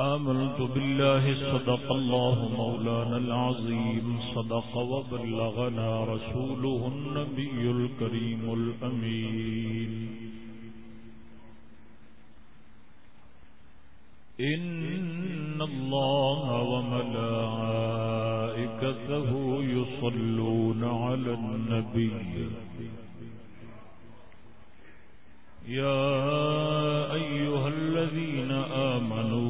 آمنت بالله صدق الله مولانا العظيم. صدق وبلغنا رسوله النبي الكريم الأمين. إن الله وملائكته يصلون على النبي. يا أيها الذين آمنوا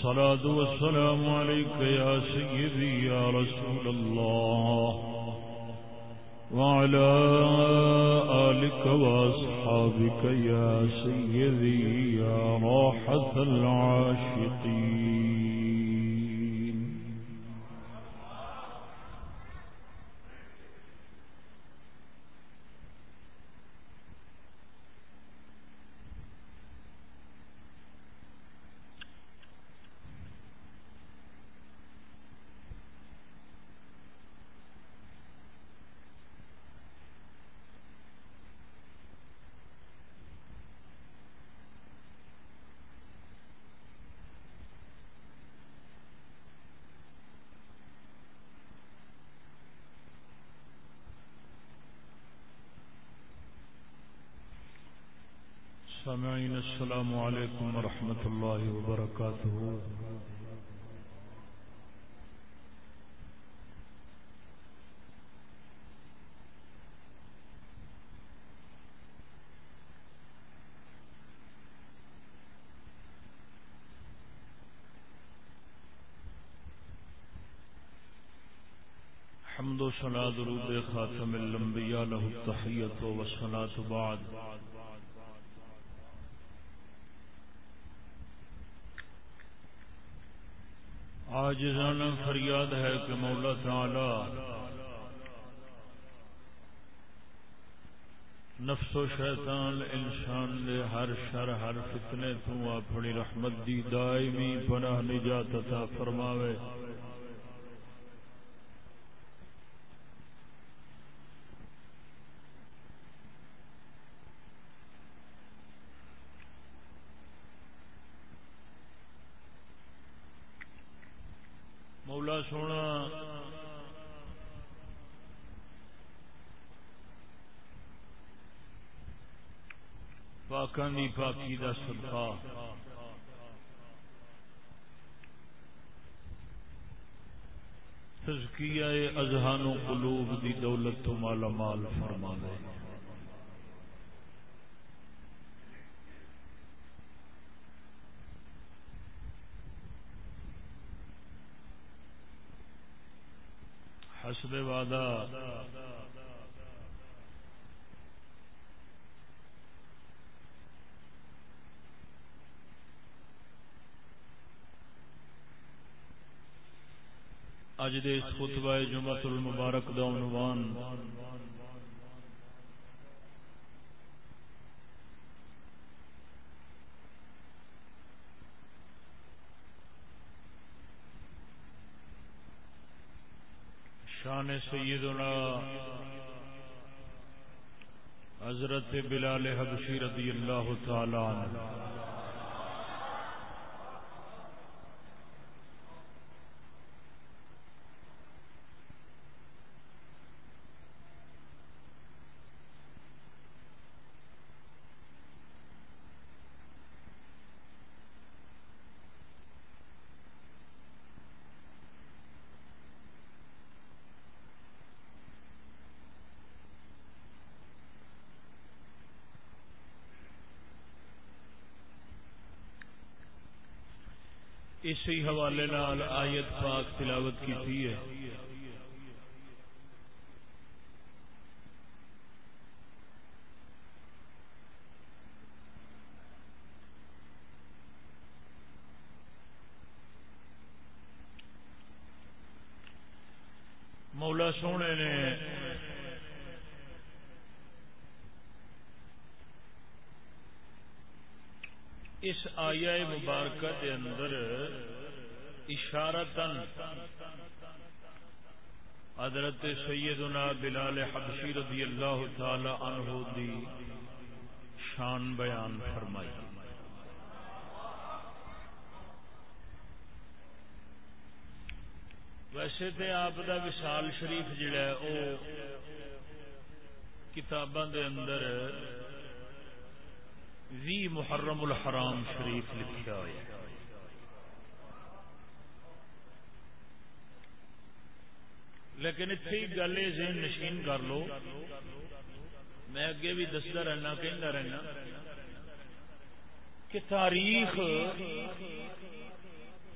الصلاة والسلام عليك يا سيدي يا رسول الله وعلى آلك وأصحابك يا سيدي يا راحة العاشقين. صلاة درود خاتم الانبیاء له التحیت و صلاة بعد. آجزانہ فریاد ہے کہ مولا تعالی نفس و شیطان، انسان دے ہر شر، ہر فتنے تو اپنی رحمت دی دائمی پناہ نجات عطا فرماوے مولا سونا پاکان دی پاکی دا صدقہ۔ تزکیہ اذہان و قلوب دی دولت تو مالا مال فرما دے حسب وعدہ۔ اج دے اس خطبہ جمعۃ المبارک دا عنوان شان سیدنا حضرت بلال حبشی رضی اللہ تعالی عنہ۔ اسی حوالے نال آیت پاک تلاوت کی ہے۔ مولا سونے نے اس آیا مبارکہ کے اندر اشارتن حضرت سیدنا بلال حبشی رضی اللہ تعالی عنہ دی شان بیان فرمائی۔ ویسے تو آپ دا وشال شریف جڑا ہے وہ کتاباں دے اندر وی محرم الحرام شریف لکھا ہوا ہے لیکن اتنے ہی گل ذہن نشین کر لو۔ میں اگے بھی دستا رہنا کہنا رہنا کہ تاریخ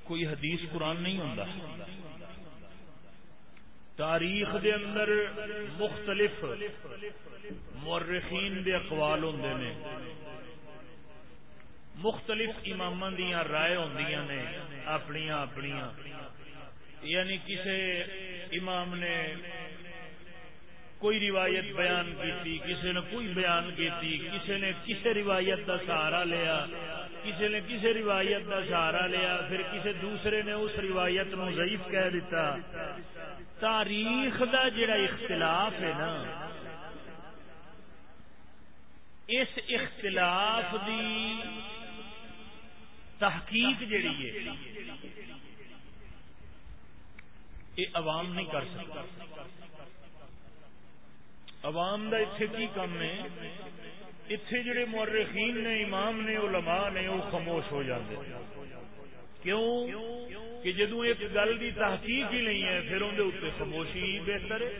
کوئی حدیث قرآن نہیں ہوں تاریخ دے اندر مختلف مورخین دے اقوال ہوں نے۔ مختلف امام دیا رائے ہوں نے اپنی اپنی یعنی کسی امام نے کوئی روایت بیان کی کسی نے کوئی بیان کی کسی نے کسی روایت کا سہارا لیا کسی نے کسی روایت کا سہارا لیا، پھر کسی دوسرے نے اس روایت نو ضعیف کہہ دیتا۔ تاریخ دا جڑا اختلاف ہے نا، اس اختلاف دی تحقیق جیڑی ہے۔ یہ عوام نہیں کر سکتا۔ عوام کا اتنے کی کام ہے؟ اتنے جڑے مورخین نے، امام نے، علماء نے وہ خاموش ہو جاتے کیوں؟ کہ جدو ایک گل کی تحقیق ہی نہیں ہے، پھر اندر اتنے خاموشی ہی بہتر ہے۔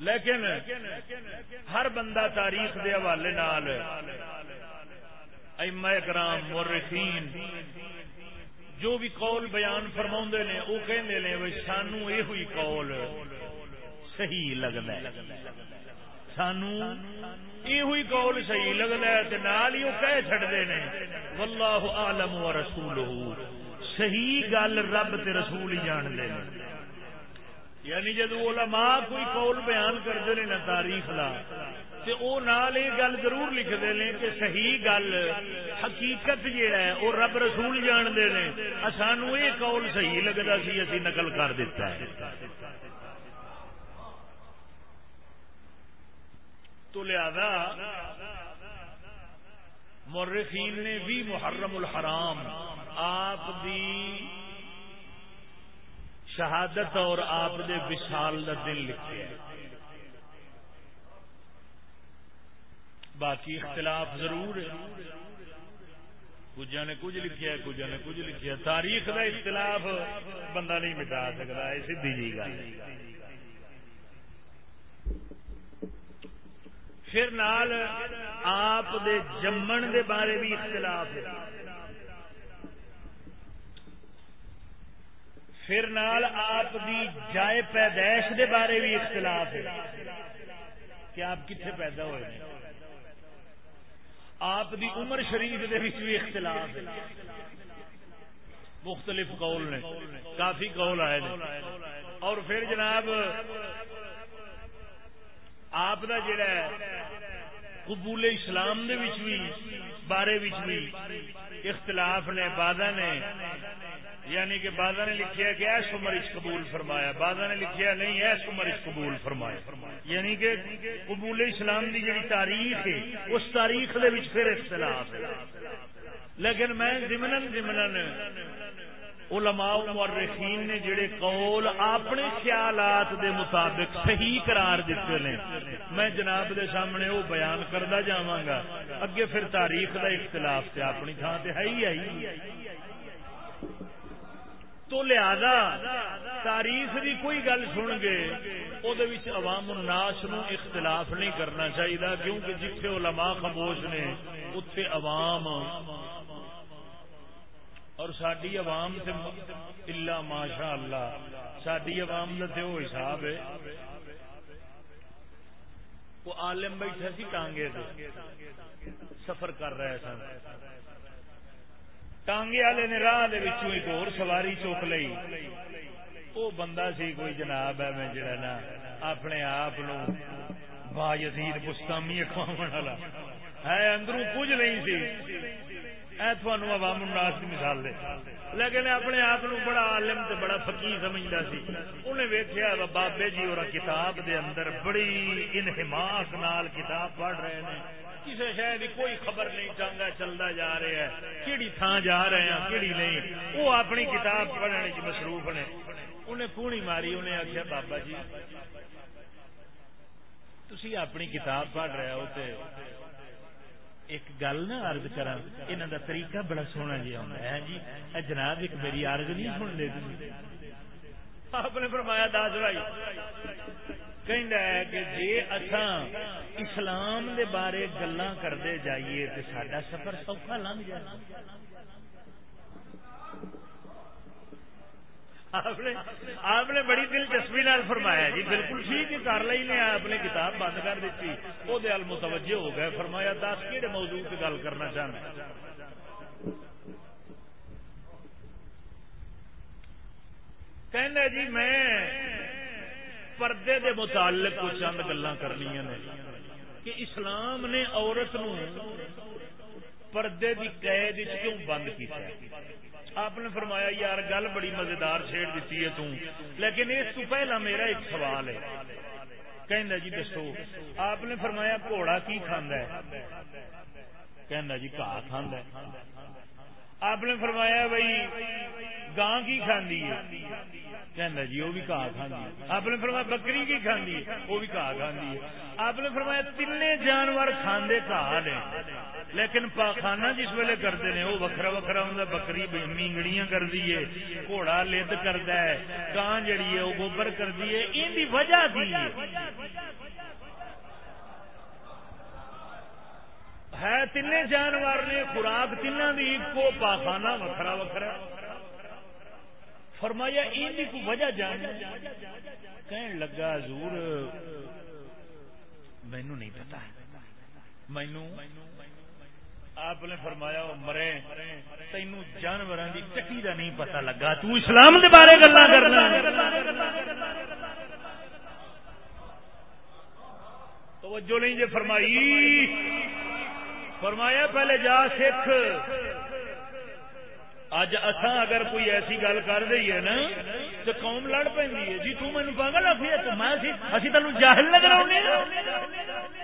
لیکن ہر بندہ تاریخ دے حوالے نال کرام، مورخین جو بھی قول بیان فرما نے وہ کہ سانو یہ ہوئی قول صحیح لگتا ہے۔ سانو یہ ہوئی قول صحیح لگتا ہے نال ہی وہ کہہ چڑھتے ہیں واللہ عالم و رسول صحیح گل رب تے رسول ہی جان دے یعنی جدو علماء کوئی قول بیان کرتے ہیں نا تاریخ لا تے او نال یہ گل ضرور لکھتے ہیں کہ صحیح گل، حقیقت جہا ہے وہ رب رسول جانتے ہیں سانو یہ قول صحیح لگتا سی، اسی نقل کر دیتا ہے۔ تو لہذا مرخین نے بھی محرم الحرام، آپ دی شہادت اور آپ دے وشال کا دن لکھے۔ باقی اختلاف ضرور ہے۔ کچھ نے کچھ لکھیا ہے کچھ نے کچھ لکھیا تاریخ کا اختلاف بندہ نہیں مٹا سکتا ہے سیدھی جی گل پھر نال آپ دے جمن دے بارے بھی اختلاف ہے۔ پھر نال آپ دی جائے پیدائش دے بارے بھی اختلاف ہے۔ کہ آپ کتنے پیدا ہوئے ہیں؟ آپ دی عمر شریف دے بھی اختلاف ہے۔ مختلف قول نے۔ کافی قول آئے اور پھر جناب، آپ دا جڑا ہے، قبول اسلام دے بھی، بارے بھی اختلاف نے بادہ نے۔ یعنی کہ بادہ نے لکھیا کہ ایس عمر اس قبول فرمایا بادہ نے لکھیا نہیں، ایس عمر اس قبول فرمایا۔ یعنی کہ قبول اسلام دی جڑی تاریخ ہے، اس تاریخ دے وچ پھر اختلاف ہے۔ لیکن میں ضمن ضمن علماء مورخین نے جڑے قول اپنے خیالات دے مطابق صحیح قرار دیتے ہیں، میں جناب دے سامنے وہ بیان کرتا جاواں گا۔ اگے پھر تاریخ دا اختلاف تے اپنی تھان تے ہے ہی آئی تو لہذا تاریخ دی کوئی گل سن گے وہ عوام الناس نو اختلاف نہیں کرنا چاہیے کیونکہ جتھے علماء خاموش نے، اتے عوام اور ساری عوام سے اللہ ماشاء اللہ ساری عوام کا تو وہ حساب ہے۔ وہ عالم بیٹھا سی ٹانگے سفر کر رہے سن۔ ٹانگے والے نے راہ ایک اور سواری چوک لئی۔ وہ بندہ سی کوئی جناب ہے میں جڑا نا اپنے آپ با یزید پستامی والا۔ ہے اندروں کچھ نہیں سی۔ اے تھانوں عوام الناس کی مثال دے۔ لیکن اپنے آپ بڑا عالم تے بڑا فقیر سمجھدا سی۔ انہیں ویکھیا بابے جی اور کتاب دے اندر بڑی انہماک نال کتاب پڑھ رہے ہیں کسی شہر کی کوئی خبر نہیں چاہتا چلتا جا رہا ہے۔ کہڑی تھان جا رہے ہیں کہڑی نہیں۔ وہ اپنی کتاب پڑھنے کی مصروف نے۔ انہیں کونی ماری، انہیں آخیا بابا جی تھی اپنی کتاب پڑھ رہے ہو تے ایک گل نا ارد کرا انہوں کا طریقہ بڑا سونا ہاں جی آتا ہے۔ جی جناب، ایک میری ارد نہیں سن لے آپ نے فرمایا دس بھائی کہ جی اصا اسلام دے بارے گلا کرتے جائیے تو سڈا سفر سوکھا لنگ جائے۔ آپ نے بڑی دلچسپی نال فرمایا جی بالکل ٹھیک ہے کر لی نے آپ نے، کتاب بند کر دیتی وہ متوجہ ہو گئے۔ فرمایا دس کہڑے موضوع کی گل کرنا چاہنا؟ کہ جی میں پردے دے متعلق کچھ چند گلا کرنی نے کہ اسلام نے عورت نو پردے کی قید کیوں بند کیا آپ نے فرمایا یار گل بڑی مزیدار چھیڑ دیتی ہے تم لیکن اس تو پہلا میرا ایک سوال ہے کہنا جی دسو آپ نے فرمایا گھوڑا کی کھانا ہے کہنا جی گاہ کھانا ہے آپ نے فرمایا بھائی، گاں کی کھاندی ہے۔ کہنا جی وہ بھی گاہ کھاندی ہے۔ آپ نے فرمایا بکری کی کھاندی ہے، وہ بھی گاہ کھاندی ہے۔ آپ نے فرمایا تین جانور کھاندے گاہ نے لیکن پاخانہ جس ویلے کرتے ہیں وہ وکھرا وکھرا ہوں بکری مینگڑیاں کر دیے گھوڑا لد کرتا ہے، گاں جڑی ہے، وہ گوبر کر دیے ان کی وجہ کی ہے تین جانور نے، خوراک تین کو پاخانہ وکھرا وکھرا۔ فرمایا ان کی وجہ جان۔ کہن لگا، حضور، مینو نہیں پتا مینو، آپ نے فرمایا مرے۔ تین جانور کی چکی کا نہیں پتا لگا۔ تو اسلام دے بارے گلا کرنا۔ توجہ نہیں جی فرمائی۔ فرمایا، پہلے جا سکھ۔ اج اصا اگر کوئی ایسی گل کر دئی ہے نا، تو قوم لڑ پی جی تین پاگل آخی اسی تین جاہل نظر آنے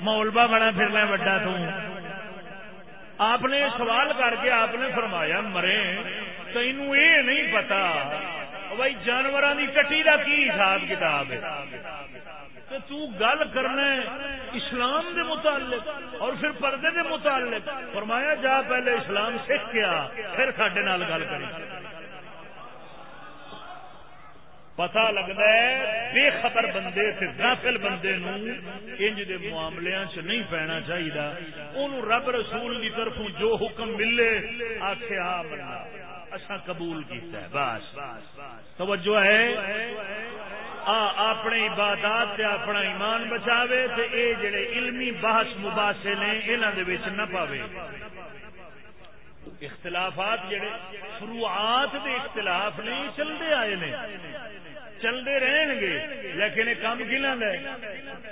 مولبا بڑا پھرنا وڈا آپ نے سوال کر کے آپ نے فرمایا، مرے، تینوں یہ نہیں پتا۔ بھائی جانوروں کی کٹی کا کی حساب کتاب ہے؟ تو گل کرنا اسلام دے متعلق اور پھر پردے دے متعلق۔ فرمایا، جا پہلے اسلام سیکھ گیا پھر سڈے گل کری۔ پتا لگتا ہے، بے خبر بندے غافل بندے نو انج دے معاملے چ نہیں پینا چاہیے ان رب رسول کی طرف جو حکم ملے آخیا اچھا قبول کیتا ہے، بس۔ توجہ ہے؟ اپنے عبادات تے اپنا ایمان بچاوے تے اے جڑے علمی بحث مباحثے نے انہاں دے وچ نہ پاوے۔ اختلافات جڑے فروعات دے اختلاف نہیں چلتے آئے نے۔ چلتے رہن گے، لیکن یہ کام کہنا ہے؟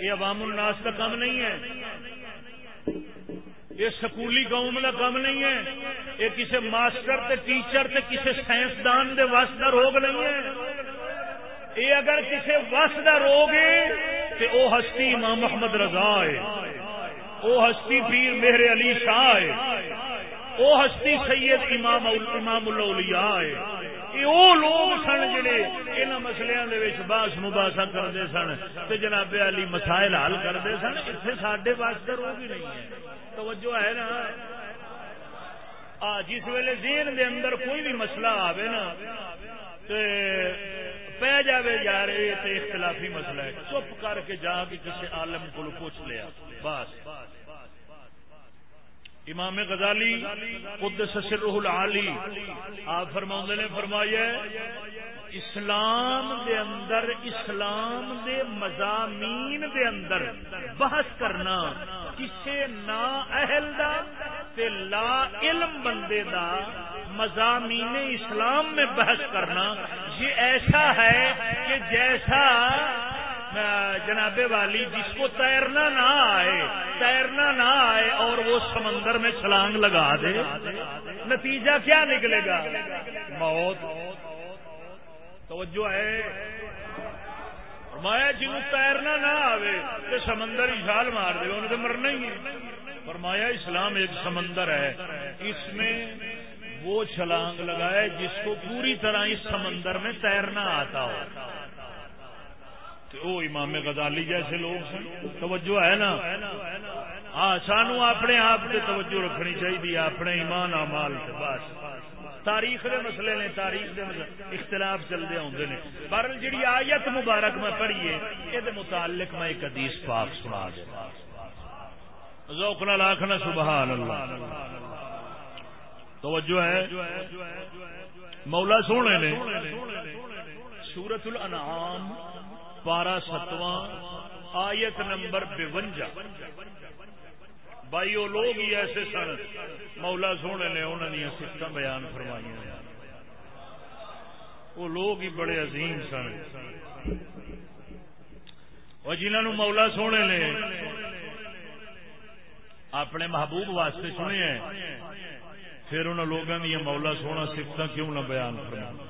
یہ عوام الناس کا کام نہیں ہے۔ یہ سکولی قوم کا کام نہیں ہے۔ یہ کسی ماسٹر تے ٹیچر تے کسی سائنسدان دے واسطہ روگ نہیں ہے۔ یہ اگر کسی وس کا روگ ہے تو وہ ہستی امام محمد رضا ہے وہ ہستی پیر مہر علی شاہ ہے وہ ہستی سید امام امام الاولیاء ہے۔ وہ لوگ سن جڑے ان مسلیاں دے وچ باس مباحثہ کرتے سن تے جناب علی مسائل حل کرتے سن اتنے سڈے واسطے روگ ہی نہیں ہے۔ توجہ ہے نا؟ آ، جس ویلے ذہن دے اندر کوئی بھی مسئلہ آوے نا، تے پہ جائے یار، یہ اختلافی مسئلہ ہے۔ چپ کر کے جا کے کسی عالم کو پوچھ لیا۔ بس۔ امام غزالی خود سسر العالی۔ آپ فرما نے فرمایا اسلام دے اندر، اسلام دے مضامین دے اندر بحث کرنا کسے نا اہل دا تے لا علم بندے دا مضامین اسلام میں بحث کرنا، یہ ایسا ہے کہ جیسا جناب والی جس کو تیرنا نہ آئے، تیرنا نہ آئے اور وہ سمندر میں چھلانگ لگا دے۔ نتیجہ کیا نکلے گا؟ موت۔ توجہ ہے۔ فرمایا جی، جن تیرنا نہ آئے تو سمندر ہی چھال مار دے انہیں تو مرنا ہی ہے۔ فرمایا اسلام ایک سمندر ہے۔ اس میں وہ چھلانگ لگائے جس کو پوری طرح اس سمندر میں تیرنا آتا ہو۔ وہ امام غزالی جیسے لوگ سن۔ توجہ ہے نا؟ ہاں سانو اپنے آپ سے توجہ رکھنی چاہیے، اپنے ایمان امال سے بس۔ تاریخ دے مسئلے نے، تاریخ دے مسئلے۔ اختلاف چلتے آتے ہیں پر جی آیت مبارک میں پڑھیے یہ متعلق میں ایک حدیث پاک سنا دے۔ ذوقنا لاکھنا سبحان اللہ توجہ ہے۔ مولا سونے نے سورت الانعام پارا ستواں، آیت نمبر بونجا بھائی، وہ لوگ ہی ایسے سن، مولا سونے نے انہوں نے سکھا بیان فرمائی وہ لوگ ہی بڑے عظیم سن۔ اور جنہوں مولا سونے نے اپنے محبوب واسطے سنے ہیں پھر انہوں لوگوں دیا مولا سونا سکھتا کیوں نہ بیان فرما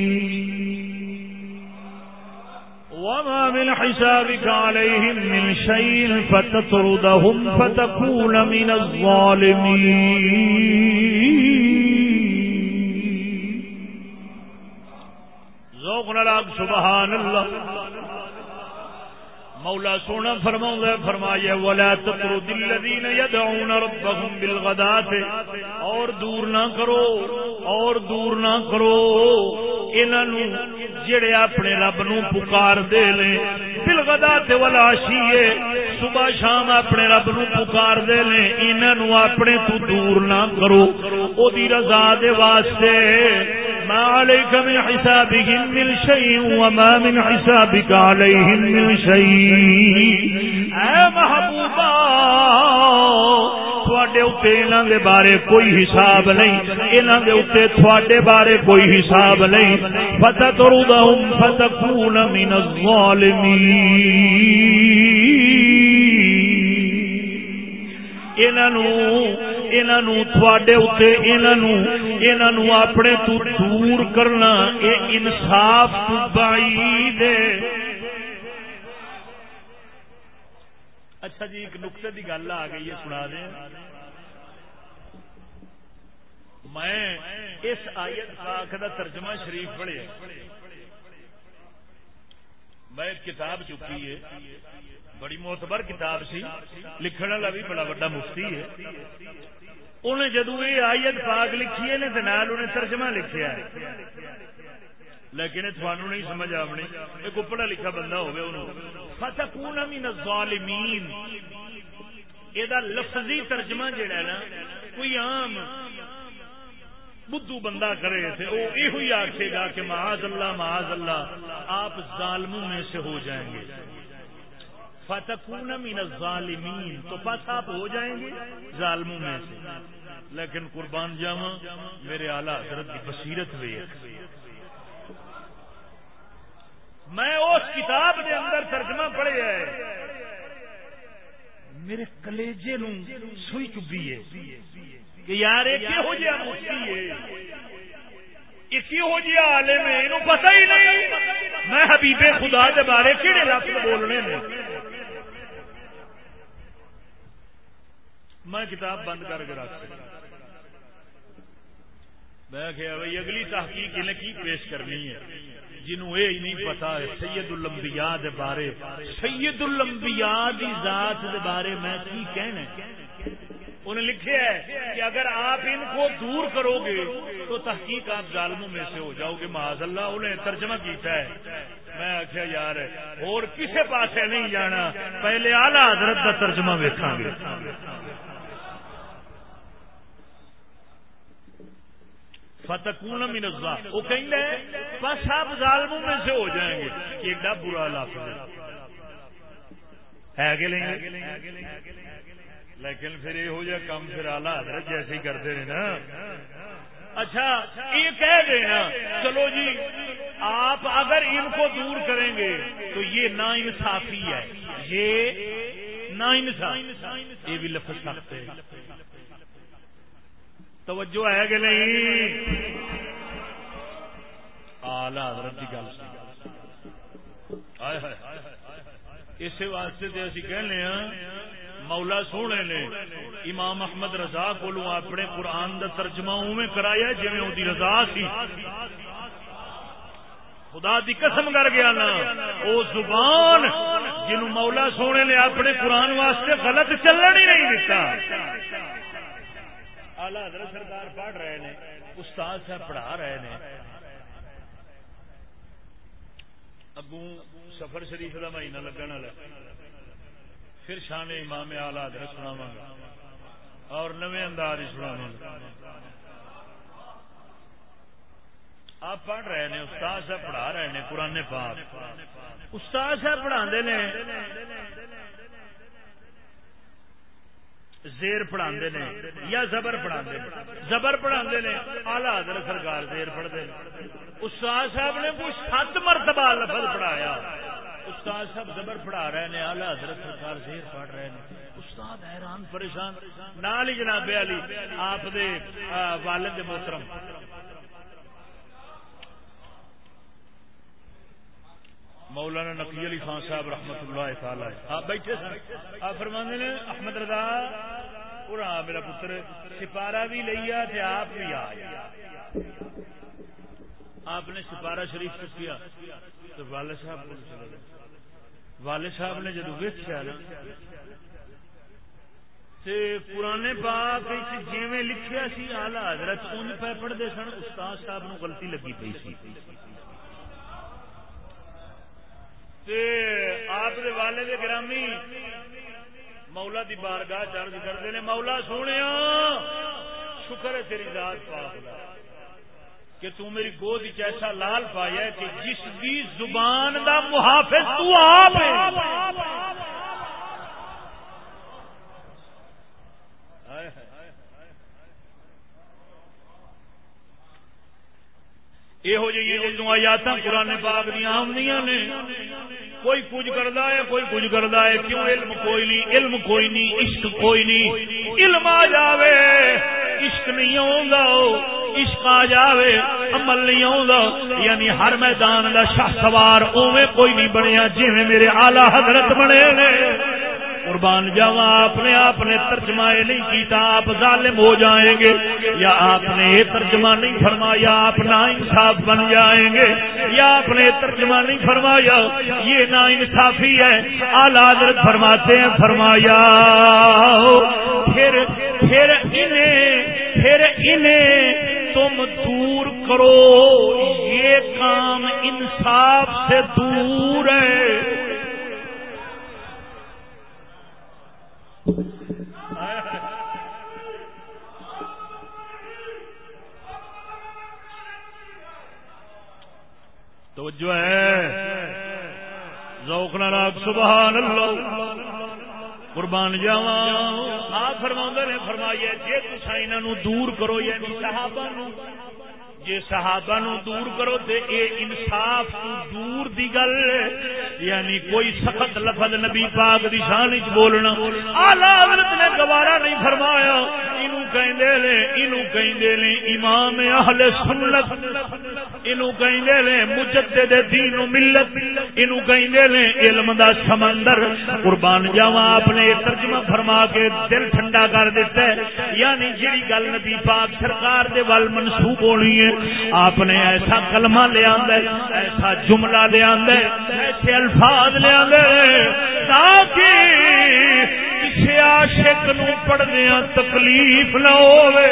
وما من حسابك عليهم من شيء فتطردهم فتكون من الظالمين ذوقنا لك سبحان الله. مولا سونا فرما فرمایا ولا تطرد الذين يدعون ربهم بالغداة۔ اور دور نہ کرو، اور دور نہ کرو۔ انہاں جڑے اپنے رب نو پکار دے لے بلغدا تے ولاشیے صبح شام اپنے رب نو پکار دے لے، انہاں نو اپنے تو دور نہ کرو۔ او دی رضا دے واسطے، ما عليك من حسابهم من شيء وما من حسابك عليهم من شيء۔ اے محبوبا، تھوڑے اتنے انہوں دے بارے کوئی حساب نہیں۔ انہوں دے اتنے تھوڑے بارے کوئی حساب نہیں۔ فتح تردہم فتکون من الظالمین اپنے تو دور کرنا یہ انصاف بائی دے اچھا جی ایک نقطے کی گل آ گئی ہے، سنا دیں۔ میں اس آیت پاک کا ترجمہ شریف پڑھیا۔ میں کتاب چکی ہے۔ بڑی موتبر کتاب سی۔ لکھن والا بھی بڑا بڑا مفتی ہے۔ انہیں جدو یہ آیت پاک لکھی ہے انہیں ترجمہ لکھیا ہے۔ لیکن تھانوں نہیں سمجھ آنی یہ کو پڑھا لکھا بندہ ہوگا فتکون من الظالمین. یہ لفظی ترجمہ جڑا ہے نا، کوئی عام بدھو بندہ کرے تھے وہ یہ آخے گا کہ معاذ اللہ معاذ اللہ، آپ ظالموں میں سے ہو جائیں گے۔ فتکون من الظالمین، تو پس آپ ہو جائیں گے ظالموں میں سے۔ لیکن قربان جاوا میرے آلہ حضرت کی بصیرت ہوئی میں اس کتاب کے اندر ترجمہ پڑھے ہے۔ میرے کلیجے نو سوئی چبی ہے کہ یار ایک ہو جہا مفتی ہے۔ ایک ہو جہا عالم ہے پتہ ہی نہیں۔ میں حبیب خدا کے بارے کہڑے لفظ بولنے میں میں کتاب بند کر کے رکھ میں کہ بھائی، اگلی تحقیق انہیں کی پیش کرنی ہے؟ جنہوں یہ نہیں پتا ہے سید الانبیاء دے بارے۔ سید الانبیاء دی ذات دے بارے میں کی کہنا انہیں لکھے ہے کہ اگر آپ ان کو دور کرو گے تو تحقیق آپ ظالموں میں سے ہو جاؤ گے۔ معاذ اللہ انہیں ترجمہ کیتا ہے۔ میں آخیا یار، اور کسے پاسے نہیں جانا۔ پہلے آلہ حضرت کا ترجمہ ویکاں گے۔ فتکون من الظالم. وہ کہیں بس آپ ظالموں میں سے ہو جائیں گے۔ ایڈا برا لفظ ہے۔ کہ نہیں؟ لیکن پھر یہ ہو جائے کم پھر آلہ حضرت جیسے ہی کرتے ہیں نا۔ اچھا یہ کہہ دینا چلو جی آپ اگر ان کو دور کریں گے تو یہ نا انصافی ہے۔ یہ نا انصاف یہ بھی لفظ سخت ہے۔ توجہ ہے کہ نہیں؟ آلہ حضرت کی گل اسی واسطے تو اسی کہنے ہیں، مولا سونے نے امام احمد رضا کو اپنے قرآن کا ترجمہ اوے کرایا جی وہ رضا سی۔ خدا دی قسم کر گیا نا، او زبان جنو مولا سونے نے اپنے قرآن واسطے غلط چلن ہی نہیں دیتا آلہ حضرت سرکار پڑھ رہے ہیں استاد صاحب پڑھا رہے ہیں ابو سفر شریف کا مہینہ لگن والا پھر شان امام آلہ حضرت سناوا گا۔ اور نوے انداز سناوا گا۔ آپ پڑھ رہے ہیں استاد صاحب پڑھا رہے ہیں قرآن پاک۔ استاد صاحب پڑھا زیر پڑھا یا زبر پڑھا زبر پڑھا آلہ حضرت سرکار زیر پڑھتے استاد صاحب نے کوئی سات مرتبہ لفظ پڑھایا۔ استاد صاحب زبر پڑھا رہے ہیں آلہ حضرت سرکار زیر پڑھ رہے ہیں استاد حیران پریشان۔ نال ہی جناب علی، آپ دے والد محترم۔ مولانا نقی علی خان صاحب رحمت اللہ تعالی آپ بیٹھے سن؟ آپ فرمانے نے، احمد رضا، پورا میرا پتر، سپارہ بھی لیا تھے آپ بھی آئے آپ نے سپارہ شریف کیا؟ تو والد صاحب کو والد صاحب نے جدو ویچیا نا پرانے پاک جی لکھیا سی آلہ حضرت ان پہ پڑھتے سن، استاد صاحب نو غلطی لگی پی سی۔ آپ والے گرامی مولا دی بارگاہ چرج کرتے ہیں مولا سونے شکر ہے تیری ذات پاک کہ تو میری گود ایسا لال پایا کہ جس بھی زبان دا محافظ تو آپ یہو جی آیات قرآن پاک دیا آمدیاں نے کوئی کچھ کرتا ہے، کوئی کچھ کرتا ہے۔ کیوں علم کوئی نہیں؟ علم کوئی نہیں، عشق کوئی نہیں۔ علم آ جاوے، عشق نہیں آ عشق آ جاوے، عمل نہیں آ یعنی ہر میدان کا شاہ سوار اوے کوئی نہیں بنیا جی میرے آلہ حضرت بنے نے۔ قربان جاوا آپ نے آپ نے ترجمہ نہیں کیتا، آپ ظالم ہو جائیں گے، یا آپ نے یہ ترجمہ نہیں فرمایا، آپ نا انصاف بن جائیں گے، یا آپ نے ترجمہ نہیں فرمایا، یہ نا انصافی ہے۔ حضرت فرماتے ہیں، فرمایا، پھر پھر انہیں پھر انہیں تم دور کرو، یہ کام انصاف سے دور ہے۔ تو جو ہے۔ ذوق ناراگ سبحان اللہ قربان جاوا آپ فرما نے فرمایا جی تصا انہوں دور کرو یعنی صحابہ نو جی صحابہ نو دور کرو تے اے انصاف تو دور دی گل یعنی کوئی سخت لفظ نبی پاک دی شان وچ بولنا۔ اعلی حضرت نے گوارا نہیں فرمایا اینو کہندے نے، اینو کہندے نے امام اہل سنت، اینو کہندے نے مجدد دین و ملت، اینو کہندے نے علم دا سمندر۔ قربان جاواں آپ نے ترجمہ فرما کے دل ٹھنڈا کر دیتا ہے۔ یعنی جڑی گل نبی پاک سرکار دے ول منسوب ہونی ہے، آپ نے ایسا کلمہ لیا ایسا جملہ لیا ایسے الفاظ لیا تاکہ کسی عاشق نو پڑھنے تکلیف نہ ہوئے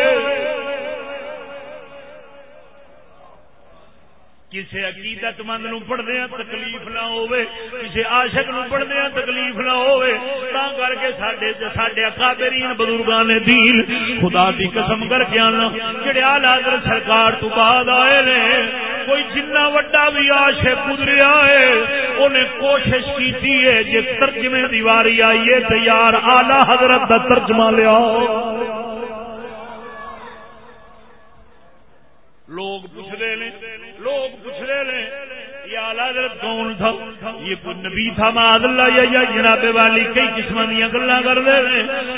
کسی عقیدت مند نو پڑھنے تکلیف نہ ہوئے کسی عاشق نو پڑھنے تکلیف نہ ہوئے تا کر کے ساڈے ساڈے اکابرین بزرگاں نے دین خدا دی قسم کر کے آنا جڑے اعلی حضرت سرکار تو بعد آئے نے کوئی جنہ وڈا بھی آش ہے گزریا ہے، انہیں کوشش کیتی ہے جے ترجمے دیواری آئیے تے یار اعلی حضرت دا ترجمہ لیا لوگ پوچھ رہے ہیں لوگ پوچھ رہے یہ یا حضرت کون تھا؟ یہ کوئی نبی تھا ماد اللہ یا, یا جناب والی کئی قسم دیا گلا کر دے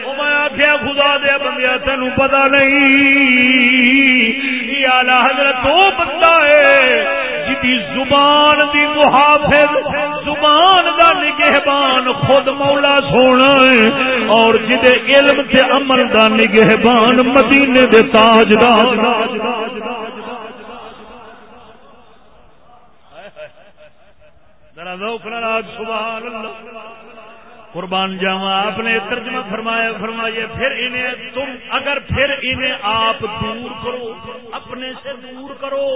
وہ میں آخیا خدا دیا بندیا تین پتا نہیں۔ یا حضرت وہ بندہ ہے جی زبان دی محافظ زبان دا نگہبان خود مولا سونا ہے۔ اور جدے علم تے عمل دا نگہبان مدینے دے تاجدار۔ سبحان اللہ. قربان جاوا آپ نے ترجمہ فرمایا فرمایا پھر انہیں تم اگر پھر انہیں آپ دور کرو، اپنے سے دور کرو،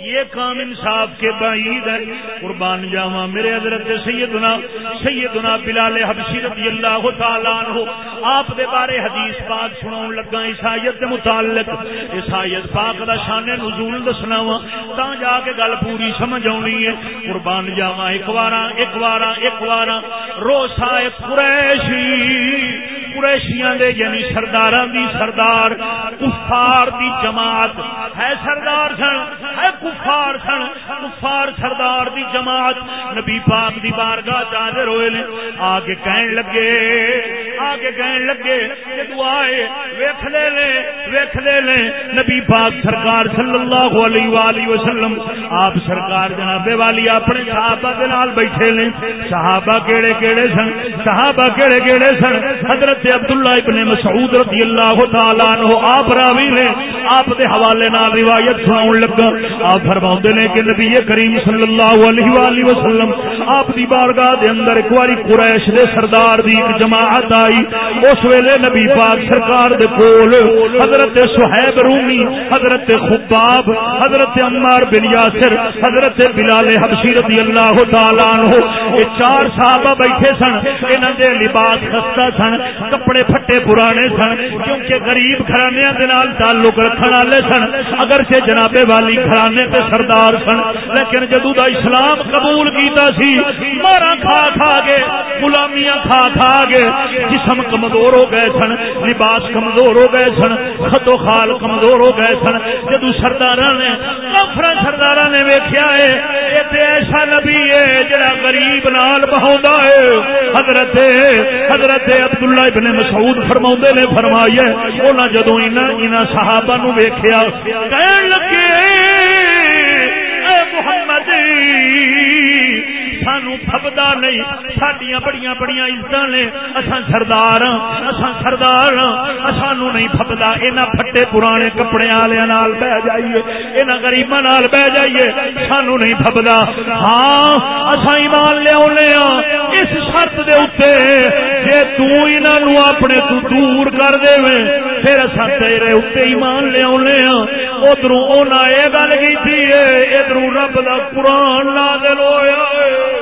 یہ کام انصاف کے بعید ہے۔ قربان جاوا میرے حضرت سیدنا سیدنا بلال حبشی رضی اللہ تعالیٰ عنہ، آپ دے بارے حدیث پاک سناؤں لگا، عیسائیت کے متعلق۔ عیسائیت پاک دا شان نزول دسنا وا تا جا کے گل پوری سمجھ آنی ہے۔ قربان جاوا ایک بار ایک بار ایک بار روسا قریشی، قریشیاں دے یعنی سرداراں دی سردار، کفار دی جماعت۔ ہے سردار سن، ہے کفار سن، کفار سردار دی جماعت۔ نبی پاک دی بارگاہ حاضر ہوئے نے۔ آگے کہن لگے، آگے کہن لگے کہ دعائے ویکھ لے لے، ویکھ لے لے۔ نبی پاک سرکار صلی اللہ علیہ والہ وسلم، آپ سرکار جناب والی اپنے صحابہ دے نال بیٹھے نے۔ صحابہ کیڑے کیڑے سن؟ صحابہ کیڑے کیڑے سن؟ حضرت عبداللہ ابن مسعود رضی اللہ تعالی عنہ، آپ راوی نے، آپ دے حوالے نال روایت سناون لگا۔ آپ فرما نے کہ نبی کریم صلی اللہ علیہ وآلہ وسلم آپ دی بارگاہ دے اندر ایک باری قریش دے سردار دی ایک جماعت آئی۔ اس ویلے نبی پاک سرکار دے کول حضرت سہیب رومی، حضرت خباب حضرت عمار بن یاسر، حضرت بلال حبشی رضی اللہ تعالی عنہ، یہ چار صحابہ بیٹھے سن۔ انہاں دے لباس خستہ سن کپڑے پھٹے پرانے سن کیونکہ غریب گھرانے دے نال تعلق رکھن والے سن اگرچہ جناب والی گھرانے تے سردار سن لیکن جدو دا اسلام قبول کیتا سی مارا کھا کھا گے غلامیاں کھا کھا گے جسم کمزور ہو گئے سن لباس کمزور ہو گئے سن خطو خال کمزور ہو گئے سن جدو سردار نے کافر سردار نے ویکیا ہے یہ ایسا نبی ہے جڑا غریب نال بہاؤں ہے حضرت حضرت عبداللہ ابن مسعود فرما نے فرمائی ہے جدو صحابہ نو ویخیا کہن لگے، اے محمد سانو تھبدا نہیں۔ سڈیا بڑی بڑی عزت نے اصا سردار اصا سردار سانو نہیں تھبدا یہاں پھٹے پرانے کپڑے والے نال بہ جائیے۔ یہاں گریباں بہ جائیے۔ سانو نہیں تھبدا ہاں اصا ایمان لیا اس شرط دے اتنے جی تنہوں اپنے تو دور کر دے پھر اصا تیرے اتنے ایمان لیا ادھر یہ گل کی ادھر رب کا قرآن لا دل ہوا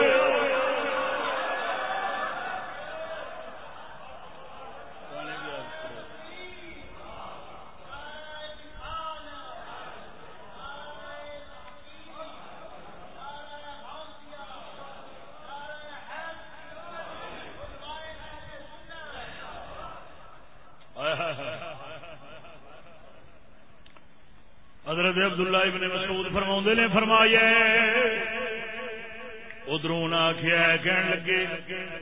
حضرت عبداللہ ابن مسعود فرما نے فرمایا ادھر آخیا کہن لگے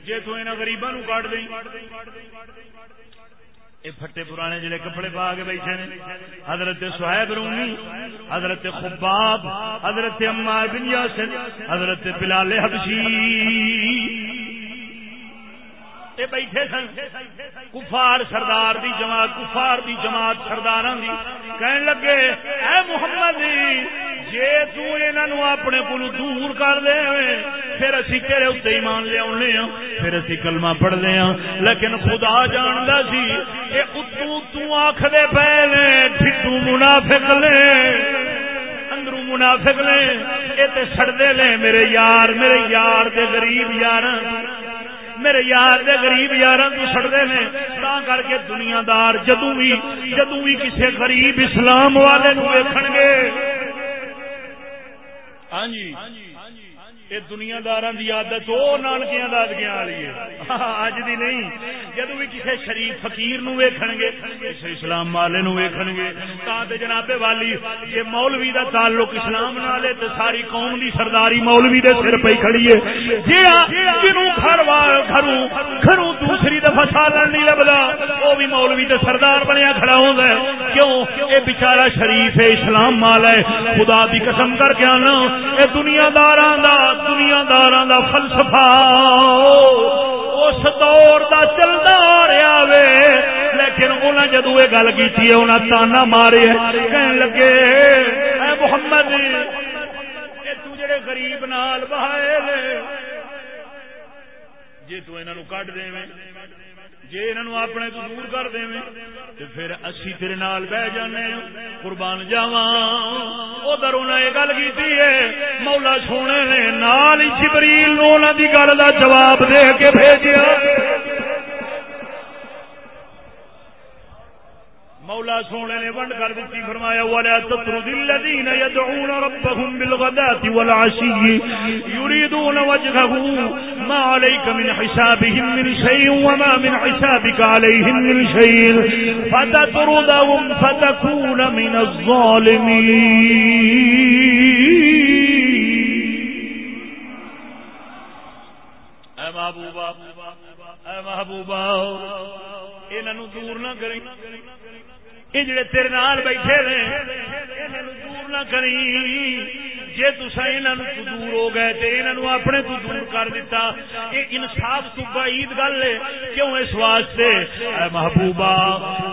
جی تو یہاں گریبان کاٹ دیں یہ پھٹے پرانے جڑے کپڑے پا کے بیٹھے نے، حضرت سہیب رومی حضرت خباب، حضرت اما بن یاسر، حضرت بلال حبشی۔ بیٹھے سن۔ کفار سردار دی جماعت، کفار دی جماعت سردار کہن لگے، اے محمد، جے تو انہاں اپنے کولو دور کر دے پھر اسی تیرے اوتے ایمان لے اونے ہاں پھر اسی کلمہ پڑھ لے ہاں۔ لیکن خدا جاندا سی، اے اتو تو آکھ دے پے نے ٹھڈو منافق لے اندروں منافق لے اے تے سڑدے لے میرے یار میرے یار دے غریب یاراں۔ میرے یار دے غریب یار سڑتے ہیں تا کر کے دنیا دار جدو بھی جدو بھی کسی غریب اسلام والے نو گے۔ ہاں جی۔ یہ دنیا دار کی آدت وہ نانکیا دادگیا والی ہے اج دی نہیں جدو بھی کسی شریف فقیر نو ویکھن گے کسی اسلام والے نو ویکھن گے تا تے جناب والی یہ مولوی دا تعلق اسلام نال تے ساری قوم دی سرداری مولوی دے سر پہ کھڑی ہے جی جنوں گھر گھروں گھروں دوسری دفعہ سالن نہیں لبدا او بھی مولوی تے سردار بنیا کھڑا ہوندا ہے کیوں اے بیچارہ شریف ہے اسلام مال ہے خدا دی قسم کر کے آنا اے دنیا داراں دا دنیا دار دا فلسفہ اس دور دا چلتا رہا وے۔ لیکن انہیں جدو یہ گل کی انہیں تانا مارے کہنے لگے، اے محمد جڑے غریب نال بہائے جی تو انہوں کٹ دے جی انہوں اپنے تو دور کر دیں تو پھر اسی تیرے نال بہ جانے قربان جاوا ادھر انہیں یہ گل کی مولا سونے نے نال جبریل نو انہوں کی گل دا جواب دے کے بھیجیا۔ مولا سونے نے ونڈ کر دیتی، فرمایا، ولا تطرد الذين يدعون ربهم بالغداة والعشي يريدون وجهه ما عليك من حسابهم من شيء وما من حسابك عليهم من شيء فتطردهم فتكون من الظالمين۔ اے محبوبہ اے محبوبہ انہوں دور نہ کریں۔ یہ جڑے تیرے نال بیٹھے نے دور نہ کری جی تصا یہاں دور ہو گئے تو یہاں اپنے تو دور کر دیتا یہ انصاف تو بعید گل ہے، کیوں اس واسطے؟ اے محبوبہ،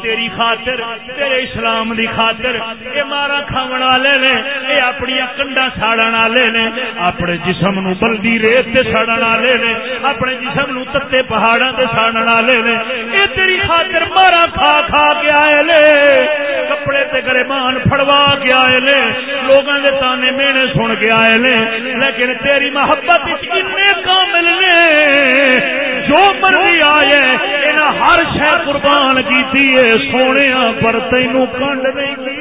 تیری خاطر، تیرے اسلام دی خاطر یہ مارا کھاون والے نے یہ اپنی کنڈا ساڑن والے نے، اپنے جسم نو بلدی ریت تے ساڑن والے نے، اپنے جسم نو تتے پہاڑاں تے ساڑن والے نے یہ تیری خاطر مارا کھا کھا کے آئے لے کپڑے تے گرمان پھڑوا کے آئے لے لوگوں کے تانے مینے سن کے آئے لے۔ لیکن تیری محبت اتنے کامل نے، جو مرضی آئے انہیں ہر شہ قربان کی سونے پر تینوں کنڈ نہیں کی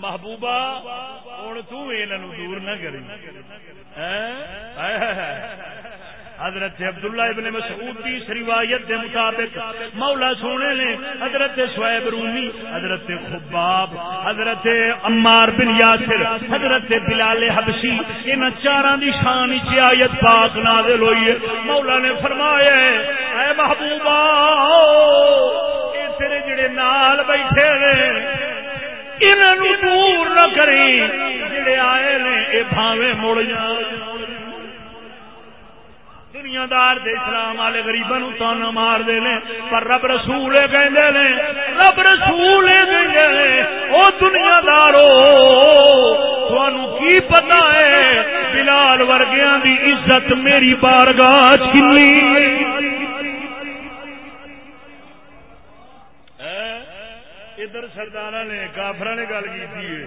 محبوبہ ہوں دور نہ کری۔ حضرت عبداللہ ابن مسعود کی روایت کے مطابق مولا سونے نے حضرت سویب رومی، حضرت خباب، حضرت عمار بن یاسر، حضرت بلال حبشی ان چار دی شان آیت پاک نازل ہوئی ہے۔ مولا نے فرمایا اے محبوبہ اے تیرے جڑے نال بیٹھے نے انہوں دور نہ کری جڑے آئے نے، اے بھاوے مڑ جان دنیا دار دے اسلام والے غریباں نو تانا مار دے نے، پر رب رسول کہندے نے، رب رسول کہندے نے، او دنیا دارو تھانو کی پتہ ہے، بلال ورگیاں دی عزت میری بارگاہ کنی؟ ادھر سردار نے، کافر نے گل کی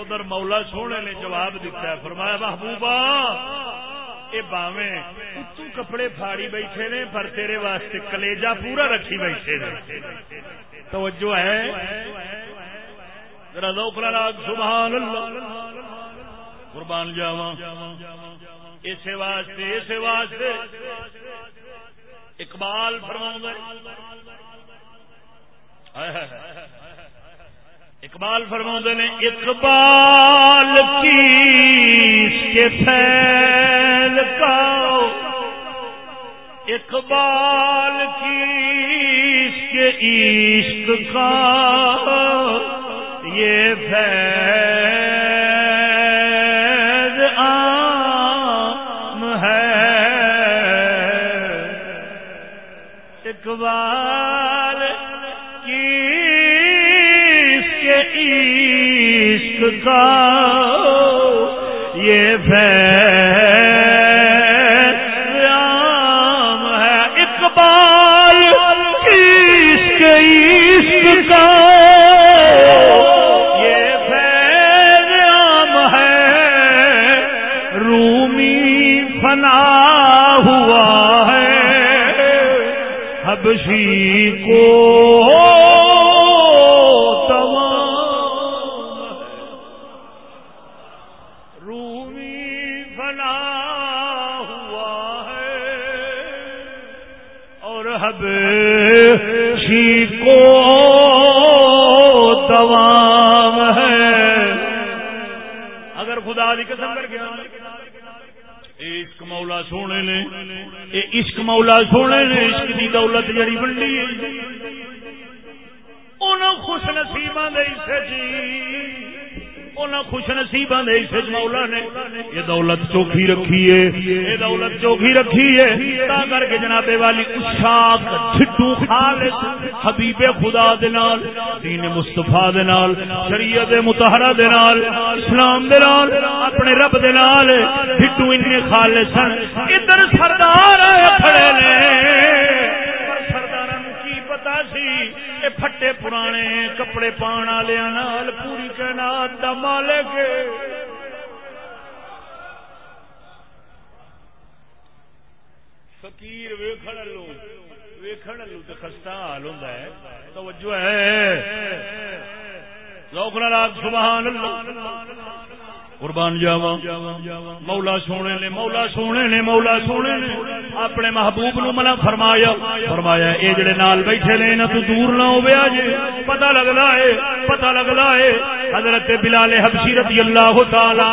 ادھر مولا سونے نے جواب دیتا ہے، فرمایا محبوبہ یہ باوے اتو کپڑے پھاڑی بیٹھے نے، پر تیرے واسطے کلیجا پورا رکھی بیٹھے نے۔ توجہ ہے؟ سبحان اللہ۔ قربان جاوا اسے واسطے اسے واسطے۔ اقبال فرما اقبال فرما نے، اقبال کی کے فیل کا اقبال کی کے عشق کا یہ فیض عام ہے۔ اقبال کا سونے نے یہ عشق مولا سونے نے، عشق کی دولت جڑی ونڈی انہوں خوش نصیباں دے حصے جی خوش نصیب مولا نے۔ یہ دولت چوکھی رکھی ہے۔ یہ دولت چوکھی رکھی ہے۔ تا کر کے جناب والی اشاق چھٹو خالص حبیب خدا دنال دین مصطفیٰ دنال شریعت متحرہ دنال اسلام دنال اپنے رب دنال چھٹو انہیں خالص ادھر پرانے کپڑے پان والے پوری کائنات دا مالک فقیر ویکھن لو ویکھن لو تے خستہ حال ہوندا ہے۔ توجہ ہے۔ ذوق نال سبحان اللہ۔ قربان جاوا مولا سونے نے، مولا سونے نے، مولا سونے نے۔ اپنے محبوب نو ملا فرمایا۔ فرمایا، اے جڑے نال بیٹھے نے نہ تو دور نہ ہو جے پتہ لگدا ہے پتہ لگدا ہے حضرت بلال حبشی رضی اللہ تعالی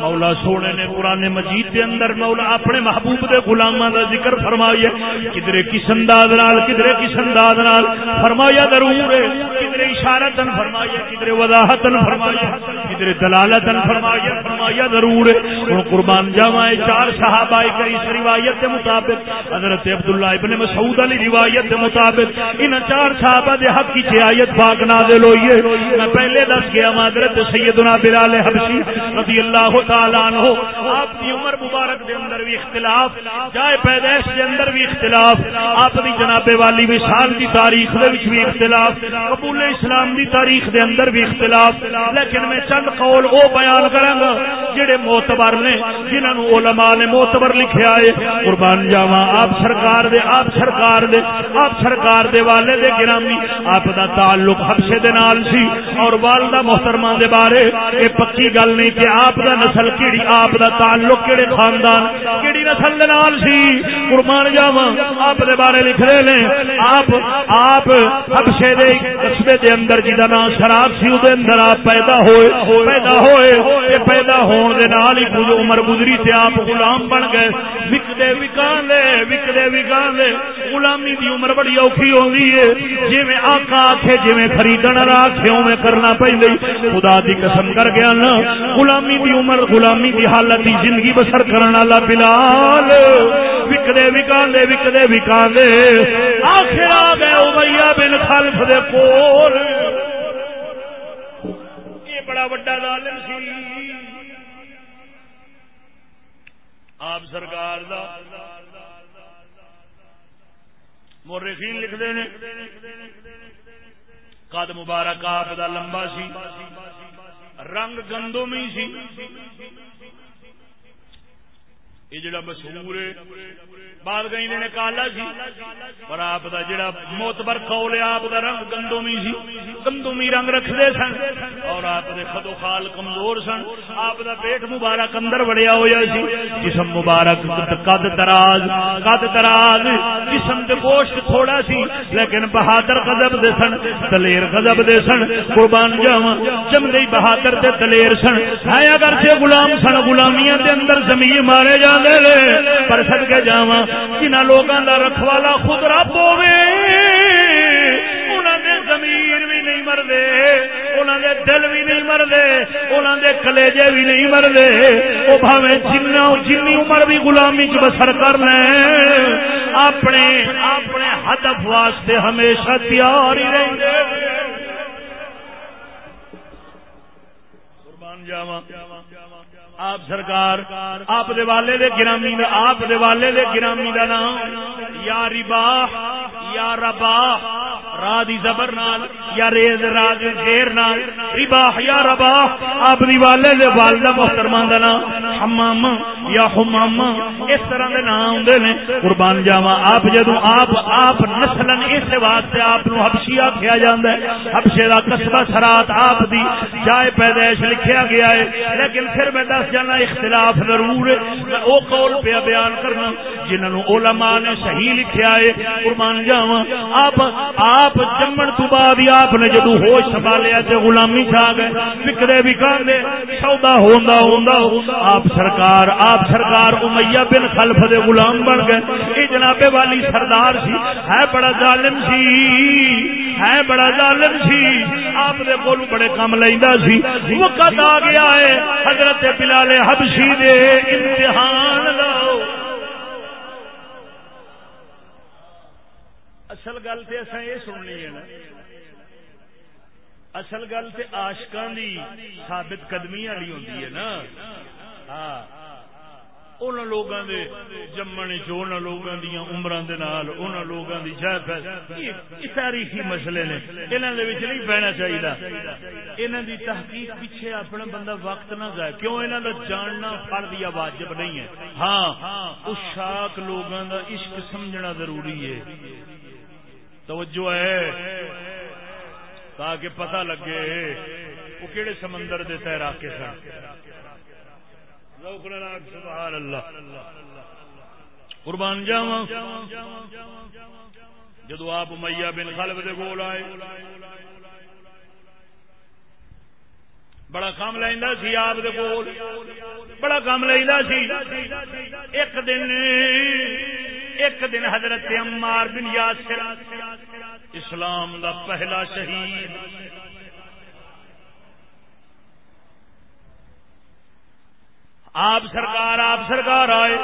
مولا سونے نے قرآن مجید کے اندر مولا اپنے محبوب دے غلاماں دا ذکر فرمایا کدرے کس انداز نال، کدرے کس انداز نال؟ فرمایا ضرور ہے، کدرے اشارتن فرمایا، کدرے وضاحتن فرمایا، کدرے دلالتن فرمایا فرمایا ضرور ہے۔ ہن قربان جاواں چار صحابہ کئی روایت کے مطابق، حضرت عبداللہ ابن مسعود علی روایت کے مطابق ان چار صحابہ دے حق کی آیت پاک نازل ہوئی ہے۔ میں پہلے دس گیا حضرت سیدنا بلال حبشی رضی اللہ تعالی عنہ، آپ کی عمر مبارک دے اندر بھی اختلاف، جائے پیدائش دے اندر بھی اختلاف، آپ دی جناب والی مثال دی تاریخ دے وچ بھی اختلاف، قبول اسلام دی تاریخ دے اندر بھی اختلاف، لیکن میں چند قول او بیان کراں گا جڑے معتبر نے، جنہاں نو علماء نے معتبر لکھیا ہے قربان جاواں، آپ سرکار دے، آپ سرکار دے، آپ سرکار دے والے دے گرامی، آپ دا تعلق حبشے دے نال سی اور والدہ محترمہ دے بارے اے پکی گل نہیں کہ آپ دا نسل کیڑی، آپ دا تعلق کیڑے خاندان؟ کیڑی نسل دے نال سی؟ قربان جاواں۔ آپ دے بارے لکھ رہے نے۔ آپ آپ حبشے دے قصبے دے اندر جی جدا نام شراب سی دے اندر آپ پیدا ہوئے پیدا ہوئے تے پیدا ہون دے نال ہی کچھ عمر گزری تے آپ غلام بن گئے۔ وکدے وکاندے وکدے وکاندے غلامی دی عمر بڑی اوکھی ہوندی ہے۔ جویں آقا آکھے، جویں خریدن والا آکھے، اوویں کرنا پیندی خدا دی قسم کر گیا نا، غلامی دی عمر، غلامی دی حالت دی زندگی بسر کرن والا بلال۔ وکدے، وکاندے وکدے، وکاندے۔ آخر آ گئے امیہ بن خلف دے کول۔ یہ بڑا وڈا ظالم سی۔ آپ سرکار دا مورخین لکھتے ہیں۔ قد مبارک آپ دا لمبا سی رنگ گندومی سی۔ یہ جڑا مشہور ہے بعد گئی نے کالا سی پر آپ دا جڑا موتبر قول ہے آپ دا رنگ گندومی سی گندومی رنگ رکھتے سن اور آپ دے خدو خال کمزور سن آپ دا پیٹ مبارک اندر وڑیا ہویا سی جسم مبارک قد دراز قد دراز جسم دے گوشت تھوڑا سی لیکن بہادر غضب دے سن دلیر غضب دے سن قربان جاواں چمدی بہادر تے دلیر سن ہے اگر سے غلام سن غلامیاں دے اندر زمین مارے جا پر سد کے جا جنہ لوگوں کا رکھوالا خود رب ہوے زمین بھی نہیں مرتے دے دل بھی نہیں دے کلیجے بھی نہیں جن جن عمر بھی غلامی چ بسر کر لیں، اپنے اپنے ہدف واسطے ہمیشہ تیار ہی قربان جاوا آپ سرکار، آپ دے والے دے گرامی دا، آپ دے والے دے گرامی دا نام۔ یا ربا یا ربا را دی زبر نال، یا ریز را دی زیر نال۔ ربا، یا ربا، آپ دی والے دے والدہ محترمان دا نام۔ حمام یا حمام اس طرح دے نام ہوندے نے۔ قربان جاواں، آپ جدوں آپ آپ نسلن اس واسطے آپ نو حبشی آکھیا جاندا ہے۔ حبشے دا قصبہ سرات آپ دی جائے پیدائش لکھیا گیا ہے۔ لیکن پھر میں دس جانا، اختلاف ضرور ہے۔ میں او قول پہ بیان کرنا جنہاں نو علماء نے صحیح لکھیا ہے۔ قربان جاواں، آپ آپ جمن تو بعد آپ نے جدو ہوش سنبھالیا تے غلامی چھا گئے وکدے وکاندے سودا ہوندا ہوندا، آپ سرکار آپ سرکار امیہ بن خلف دے غلام بن گئے۔ اے جناب والی سردار سی، ہے بڑا ظالم سی۔ ہے بڑا ظالم سی۔ آپ دے کول بڑے کم لیندا سی۔ وقت آ گیا ہے، حضرت بلال والے حبشی دے امتحان لاؤ۔ اصل گل تو اصا یہ سننی ہے نا۔ اصل گل تو آشکان دی ثابت قدمی والی ہوتی ہے نا۔ ہاں۔ ان لوگوں دے جمن چ لوگوں دیا عمر لوگوں کی جائے تاریخی مسئلے نے۔ یہاں نہیں بہنا چاہیے یہاں دی تحقیق پیچھے اپنا بندہ وقت نہ جائے کیوں یہاں کا جاننا فرد یا واجب نہیں ہے؟ ہاں اس شاک لوگوں کا عشق سمجھنا ضروری ہے۔ توجہ ہے۔ تاکہ پتہ لگے۔ وہ کہڑے سمندر دے تیراکے سن؟ سبحان اللہ۔ قربان جاوا جدو آپ میاں بن خلف دے کول آئے، بڑا کام لینا سی آپ دے کول۔ بڑا کام لینا سی۔ ایک دن ایک دن حضرت عمار بن یاسر اسلام دا پہلا شہید آپ سرکار آپ سرکار آئے۔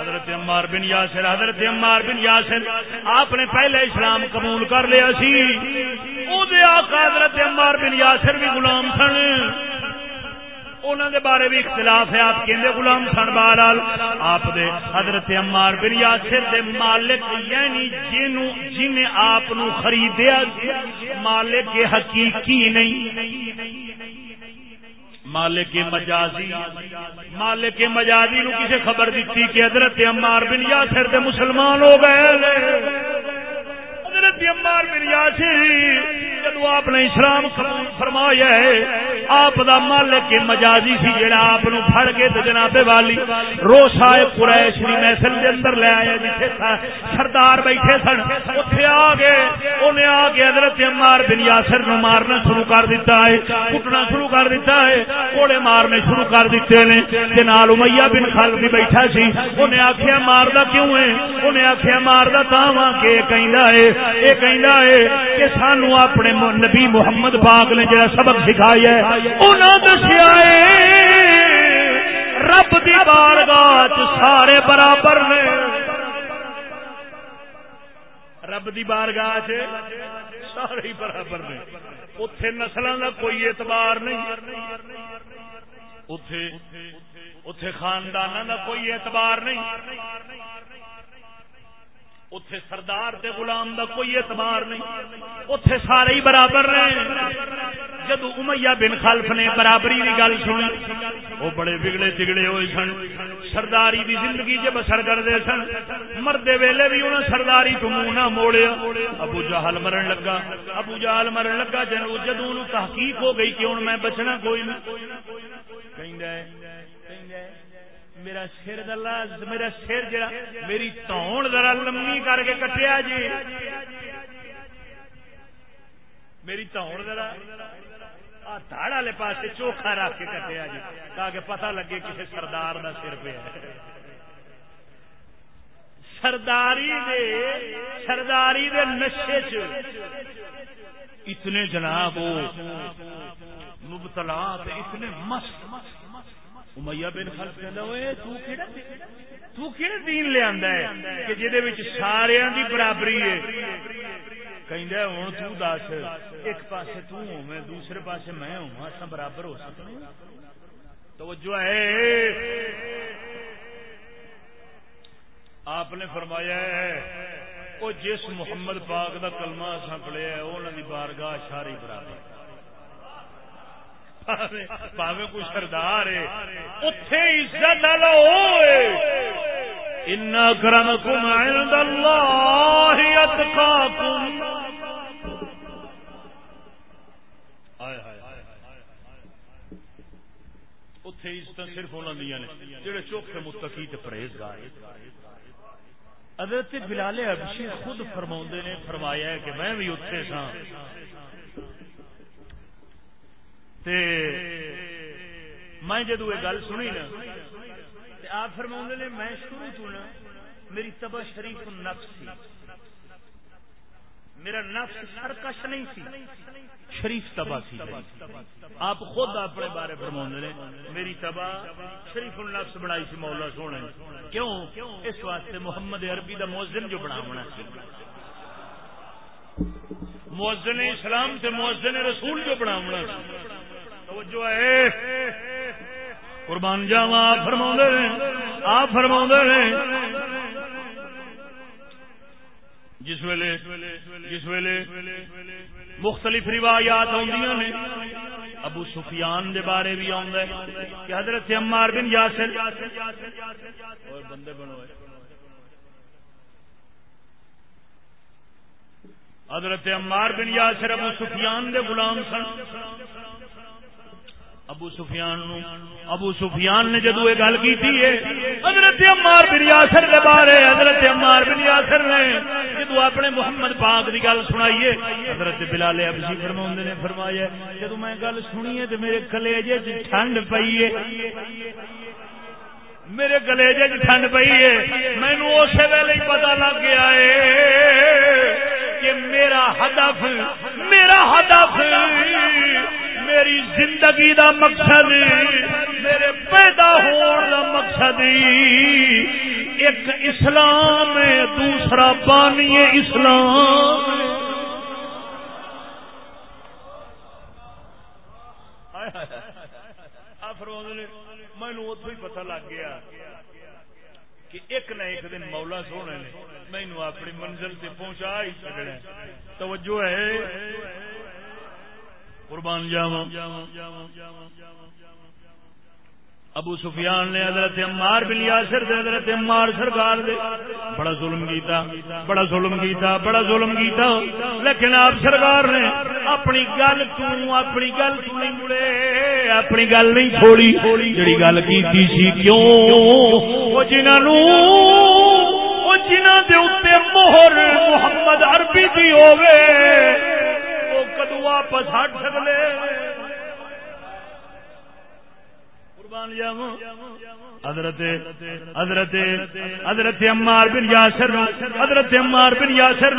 حضرت عمار بن یاسر، حضرت عمار بن یاسر، آپ نے پہلے اسلام قبول کر لیا سی۔ آقا حضرت عمار بن یاسر بھی غلام سن۔ انہوں دے بارے بھی اختلاف ہے، آپ کہندے غلام سن بہرحال۔ آپ دے حضرت عمار بن یاسر دے مالک یعنی جنوں جن آپ نو خریدیا، مالک حقیقی نہیں۔ مالک مجازی مالک مجازی نو کسی خبر دیتی کہ حضرت عمار بن یاسر دے مسلمان ہو گئے۔ حضرت عمار بن یاسر جدو آپ نے اسلام قبول فرمایا ہے، آپ دا مالک مجازی سی جڑا آپ نو پھڑ کے تے جناب والی روسا قریش دی محفل دے اندر لے آیا جتھے سردار بیٹھے سن، اوتھے آ گئے، اونے آ کے حضرت عمار بن یاسر نو مارنا شروع کر دیتا ہے، کٹنا شروع کر دیتا ہے کوڑے مارنے شروع کر دیتے نے، تے نال امیہ بن خلف بھی بیٹھا سی، اونے آکھیا ماردا کیوں ہے؟ اونے آکھیا ماردا تاواں کہ کہندا ہے اے کہندا ہے کہ سانو اپنے نبی محمد پاک نے جڑا سبق سکھایا دسیا رب دی بارگاہ سارے برابر نے۔ رب دی بارگاہ چ سارے برابر نے۔ اتے نسل کا کوئی اعتبار نہیں۔ اتے خاندان کا کوئی اعتبار نہیں۔ اتے سردار تے غلام دا کوئی اعتبار نہیں۔ اتے سارے ہی برابر نے جدو امیا بن خلف نے برابری کی گل سنی وہ بڑے بگڑے تگڑے ہوئے سن۔ سرداری دی زندگی جب بسر کرتے سن۔ مردے ویلے بھی انہیں سرداری تو منہ نہ موڑیا۔ ابو جہل مرن لگا۔ ابو جہل مرن لگا جن جدو تحقیق ہو گئی کہ ہوں میں بچنا کوئی نہیں۔ کہ میرا سر دلہ میرا سر جڑا میری تون ذرا لمبی کر کے کٹیا جی۔ میری تون ذرا دھاڑ والے پاس چوکھا رکھ کے کٹیا جی تاکہ پتہ لگے کسی سردار کا سر پہ سرداری دے سرداری دے نشے چ اتنے جناب مبتلا اتنے مست۔ امیا بن خلف کہ دین لیا کہ جہد سارے دی برابری ہے ہوں تس ایک پاس میں دوسرے پاس میں ہوں اصا برابر ہو سکتے توجہ ہے آپ نے فرمایا ہے وہ جس محمد پاک دا کلمہ اصا پڑھیا انہوں کی بارگاہ ساری برابر پاوے کوئی سردار ہے۔ اتے عزت لو ان کرمکم عند اللہ اتقاکم اتے عزت صرف انہوں دیا نے چوکھے متقی پرہیزگار حضرت بلال ابشی خود فرما نے، فرمایا ہے کہ میں بھی اتنے سا میں جدو یہ گل سنی نا آپ فرما نے میں شروع تو نا، میری تبا شریف نفس سی میرا نفس سرکش نہیں سی شریف تبا سی آپ خود اپنے بارے فرما نے، میری تبا شریف النفس بنائی سی مولا سونے۔ کیوں؟ اس واسطے محمد عربی دا موزن جو بنا ہونا موزن اسلام سے موزن رسول جو بنا ہونا سی توجہ ہے۔ قربان جاوا فرما آپ فرما جس ویلے جس ویلے مختلف روایات آدی نے، ابو سفیان دے بارے بھی آ کہ حضرت عمار بن یاسر، اور بندے بنو حضرت عمار بن یاسر ابو سفیان دے غلام سن۔ ابو سفیان نو۔ ابو سفیان نے جدو یہ گل کی حضرت عمار بن یاسر کے بارے، حضرت عمار بن یاسر نے جدو اپنے محمد پاک کی گل سنائیے حضرت بلال ابسی فرما نے فرمایا جدو میں گل سنی ہے تو میرے کلیجے ٹھنڈ پی ہے۔ میرے گلیجے ٹھنڈ پی ہے۔ مینو اسی ویلے ہی پتا لگ گیا ہے کہ میرا ہدف میرا ہدف میری زندگی دا مقصد، میرے پیدا ہون دا مقصد ایک اسلام دوسرا بانی اسلام مینو اتو ہی پتا لگ گیا کہ ایک نہ ایک دن مولا سونے نے مینو اپنی منزل سے پہنچا ہی سکنا توجہ ہے۔ قربان جاوا ابو سفیان نے حضرت عمار بن یاسر دے حضرت عمار سرکار دے بڑا ظلم کیتا، بڑا ظلم کیتا، بڑا ظلم کیتا۔ لیکن آپ سرکار نے اپنی گل تو اپنی گل تو نہیں مڑے؟ اپنی گل نہیں چھوڑی۔ جڑی گل کیتی سی کیوں؟ وہ جنہاں وہ جنہاں دے اوتے مہر محمد عربی دی ہوے کدو واپس ہٹ سکتے حضرت حضرت حضرت عمار بن یاسر حضرت عمار بن یاسر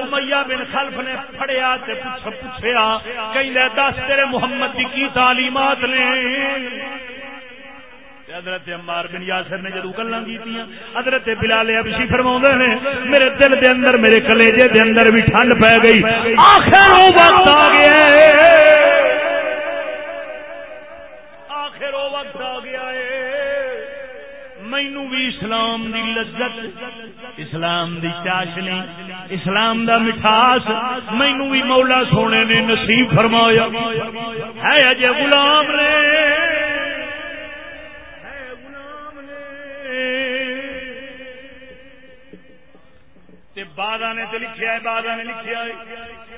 امیہ بن خلف نے پھڑیا تے پوچھیا کہیں دس تیرے محمد کی تعلیمات نے؟ حضرت عمار بن یاسر نے جدو گلا کی حضرت بلال ابشی فرما نے، میرے دل دے اندر، میرے کلیجے دے اندر بھی ٹھنڈ پی گئی۔ آخر وہ وقت آ گیا آخر وہ وقت آ گیا مینو بھی اسلام دی لذت، اسلام دی چاشنی، اسلام دا مٹھاس مینو بھی مولا سونے نے نصیب فرمایا۔ ہے اجے غلام نے۔ تے بادہ نے لکھیا ہے بادہ نے لکھیا ہے۔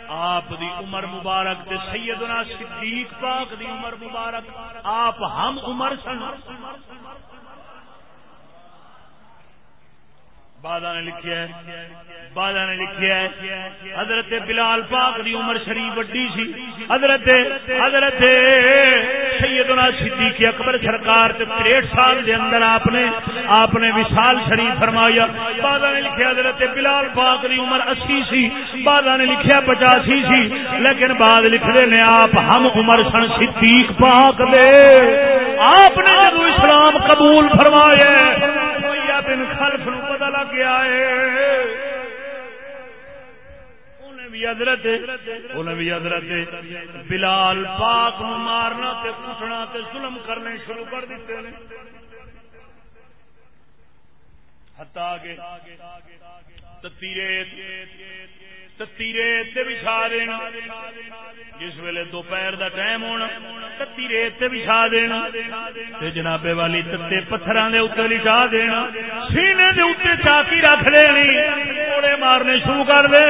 آپ دی عمر مبارک تے سیدنا صدیق پاک دی عمر مبارک، آپ ہم عمر سن۔ بادہ نے لکھیا ہے بادہ نے لکھیا ہے، حضرت بلال پاک دی عمر شریف وڈی سی۔ حضرت حضرت سیدنا صدیق اکبر سرکار تے 63 سال دے اندر آپ نے آپ نے وصال شریف فرمایا۔ بادہ نے لکھیا حضرت بلال پاک دی عمر 80 سی بادہ نے لکھیا 85 سی۔ لیکن بعد لکھ دے نے آپ ہم عمر سن صدیق پاک دے۔ آپ نے جدو اسلام قبول فرمایا بن خلف نو پتہ لگ گیا ہے۔ بھی حضرت، انہیں بھی حضرت بلال پاک نو مارنا تے کٹنا تے ظلم کرنے شروع کر دیتے ہیں۔ ہتا کے تیرے ریت بچھا دینا جس ویلے دوپہر دا ٹائم ہونا تتی ریت بچھا دینا جنابے والی تتے پتھر لٹا دینا سینے دے اتنے چاکی رکھ لینی کوڑے مارنے شروع کر دے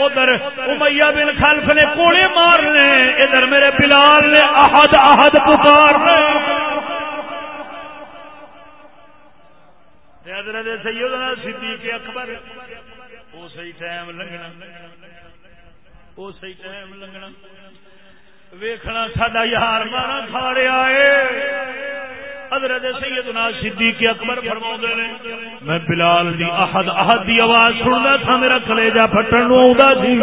ادھر امیہ بن خلف نے کوڑے مارنے ادھر میرے بلال نے احد احد پکار حضرت سیدنا صدیق اکبر سی ٹائم لنگنا وہ سی ٹائم لنگنا۔ ویخنا سڈا یار مارا کھاڑے آئے۔ حضرت سیدنا صدیق اکبر فرما نے، میں بلال دی احد احد دی آواز سننا تھا، میرا کلیجا پٹن آ سی۔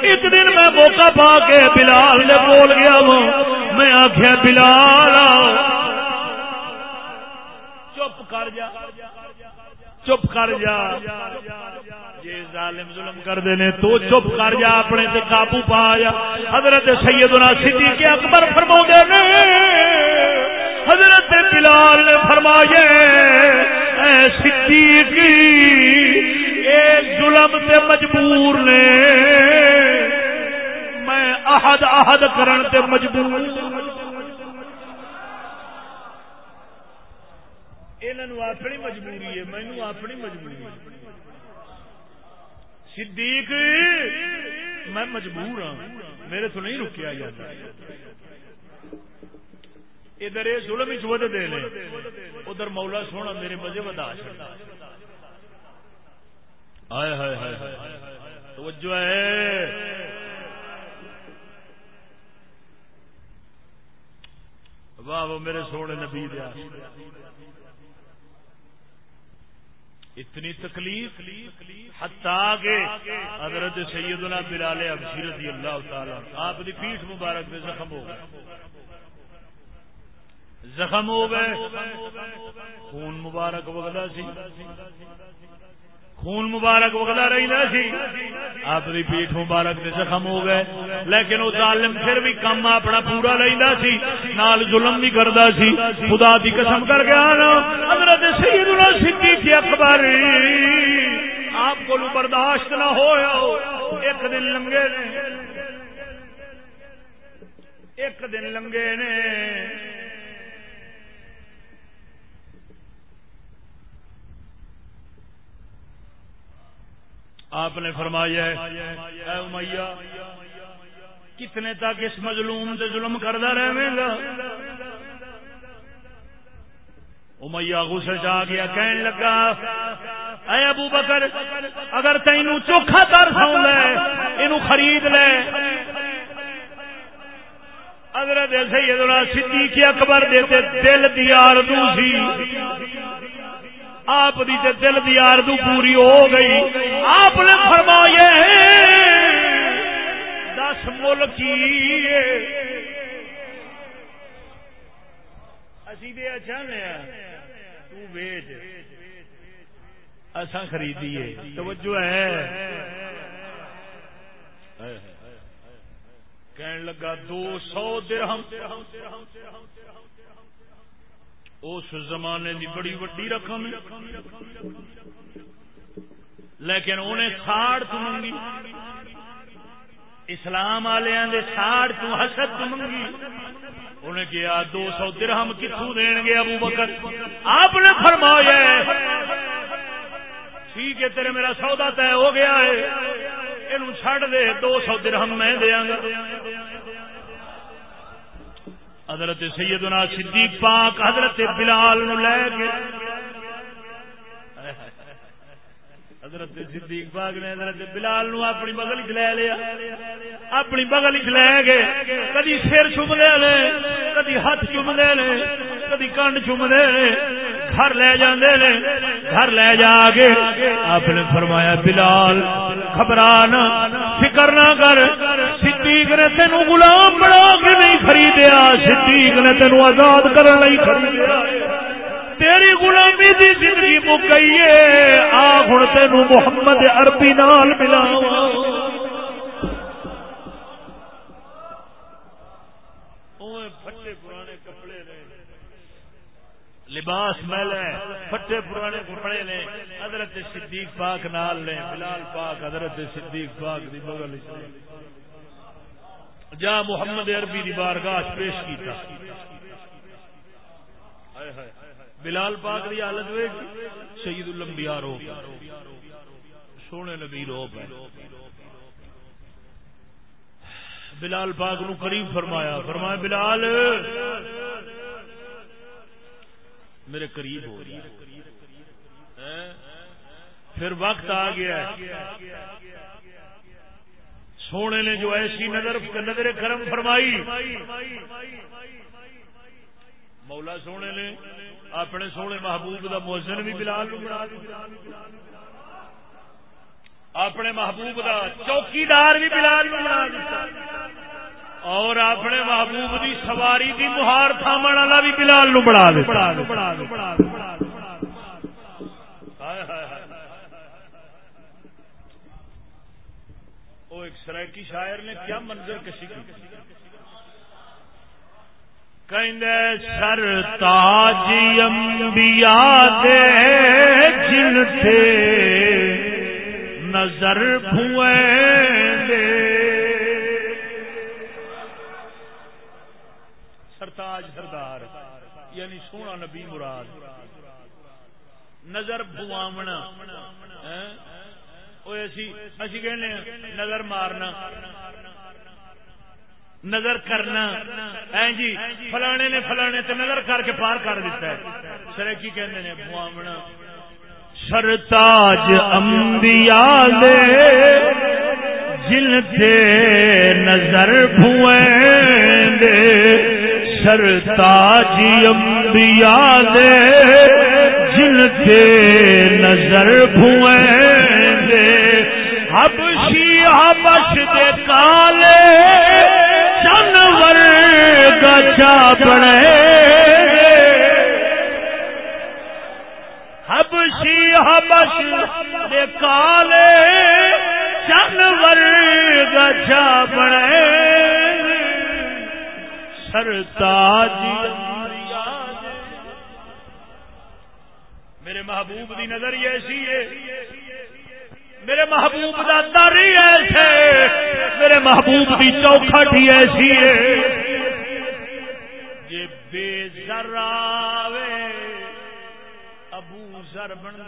ایک دن میں موقع پا کے بلال نے بول گیا وہ میں آخیا بلال چپ کر جا، چپ کر جا۔ ظالم ظلم کر دینے تو چپ کر جا اپنے تے قابو پا جا حضرت سیدنا صدیق اکبر فرما نے، حضرت بلال نے فرمایا، اے صدیق، اے ظلم تے مجبور نے۔ میں احد احد کرن تے مجبور۔ انہوں اپنی مجبوری ہے مینو اپنی مجبوری ہے۔ صدیق، میں مجبور ہوں میرے تو نہیں رکیا جاتا۔ ادھر یہ ظلم ہی چود دے لے ادھر مولا سونا میرے مزے بتا آئے ہائے ہائے توجہ ہے۔ واہ وہ میرے سونے نبی دیا اتنی تکلیف حتا کہ حضرت سیدنا بلال ابشی رضی اللہ تعالی آپ کی پیٹھ مبارک میں زخم ہو گئے۔ زخم ہو گئے، خون مبارک وغیرہ سی۔ خون مبارک وغیرہ رہتا سی۔ آپ کی پیٹ مبارک سے زخم ہو گئے۔ لیکن وہ ظالم پھر بھی کم اپنا پورا لینا سی۔ نال ظلم بھی کرتا سی۔ خدا دی قسم کر گیا نا حضرت سیدنا صدیق اکبر۔ آپ کو برداشت نہ ہو۔ ایک دن لنگے نے۔ ایک دن لنگے نے۔ آپ نے فرمایا اے امیہ، کتنے تک اس مظلوم سے ظلم کرتا رہے گا? امیہ غصے جا گیا کہنے لگا، اے ابو بکر، اگر تین چوکھا تر سو لے یہ خرید لے. اگر سیدنا صدیق اکبر دیتے دل دی آرزو سی۔ آپ دی دل دی آردو پوری ہو گئی۔ آپ نے فرمایا دس مل کی اسی دے اچھا چاہنے تو بیچ اصا خریدیے۔ توجہ ہے۔ کہنے لگا، دو سو درہم۔ اس زمانے دی بڑی وڈی رقم لیکن انہیں ساڑ تو منگی۔ اسلام والے ساڑ تو حسد تو منگی۔ انہیں کیا دو سو درہم کتوں دین گے ابو بکر؟ آپ نے فرمایا ٹھیک ہے، تیرے میرا سودا طے ہو گیا ہے۔ یہ چڈ دے، دو سو درہم میں دیا گا حضرت سیدنا صدیق پاک حضرت بلال نو لے کے حضرت صدیق پاک نے حضرت بلال نو اپنی بغل چ لے لیا۔ اپنی بغل چ لے گئے۔ کدی سر چوم دے لے کدی ہاتھ چوم دے لے کدی کنڈ چوم دے لے گھر لے جاندے نے، گھر لے جا کے آپ نے فرمایا، بلال گھبرانا فکر نہ کر۔ صدیق نے تینوں غلام بنا کے نہیں خریدیا۔ صدیق نے تینوں آزاد کرنے نہیں خریدیا۔ تیری غلامی دی زندگی مک گئی ہے۔ آ ہوں تینوں محمد عربی نال ملاواں۔ لباس میل ہے پٹے پرانے کپڑے نے حضرت صدیق پاک نال نے بلال پاک، حضرت صدیق پاک دی بغل جا محمد عربی دی بارگاہ پیش کیتا۔ ہائے ہائے۔ بلال پاک دی حالت وے سید الانبیاء رو سونے نبی رو بلال پاک نو قریب فرمایا فرمایا، بلال، میرے قریب ہو رہی پھر وقت آ گیا۔ سونے نے جو ایسی نظر نظر کرم فرمائی۔ مولا سونے نے اپنے سونے محبوب کا موزن بھی بلال اپنے محبوب کا چوکیدار بھی بلال بنا دیتا اور اپنے محبوب دی سواری دی مہار تھامن والا بھی بلال نو بڑا وہ ایک سرائکی شاعر نے کیا منظر کشی کی؟ سر تاج انبیاء دے جن تھے نظر بھوئیں دے سرتاج سردار یعنی سونا نبی مراد۔ نظر بوامنا ہاں؟ نظر مارنا۔ نظر کرنا۔ جی فلانے نے فلانے تے نظر کر کے پار کر دیتا ہے۔ سر کی کہندے نے؟ بوامنا سرتاج انبیاء دے جن تے نظر بھویں دے سرتاج انبیاء دے جن تے نظر بھویں دے حبشی حبش دے کالے جانور گچا بنے حبشی حبش دے کالے جانور گچا بنے سرتاج میرے محبوب دی نظر ایسی ہے۔ میرے محبوب دا در ہی ایسے۔ میرے محبوب دی چوکھٹ ہی ایسی ہے۔ جی بے ذرا ابو زر بن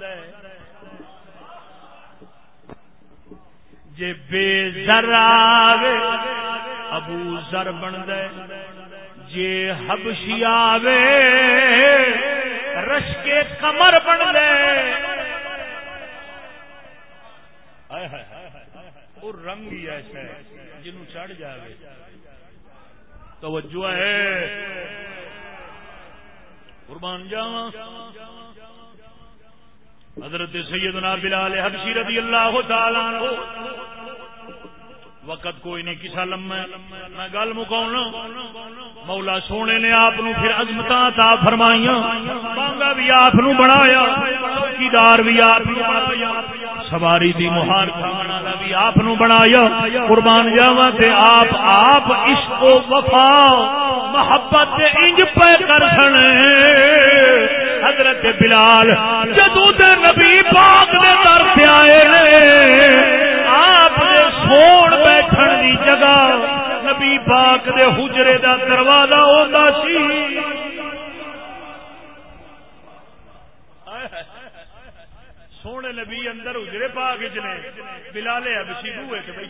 جے بے ذرا ابو زر بن دے جے حبشی آوے رش کے کمر بن دے وہ رنگ ہی ایسا ہے جنوں چڑھ جائے توجہ ہے۔ قربان جاوا حضرت سیدنا بلال حبشی رضی اللہ تعالی عنہ۔ وقت کوئی نہیں، کسا لما میں گل مکاؤنا مولا سونے نے آپ پھر عظمت تا فرمائیاں۔ بانگا بھی آپ بنایا، چوکیدار بھی آپ سواری دی مہار کھانا بھی آپ بنایا۔ قربان جاوا تے آپ آپ عشق و وفا، محبت انج پہ کر سنے۔ حضرت بلال جدو دے نبی پاک دے در پہ آئے آپ دے سون بیٹھن دی جگہ نبی پاک دے حجرے دا دروازہ ہوندا سی۔ سونے نبی اندر اجرے پا گجنے بلال ابسی بوئے کے بھائی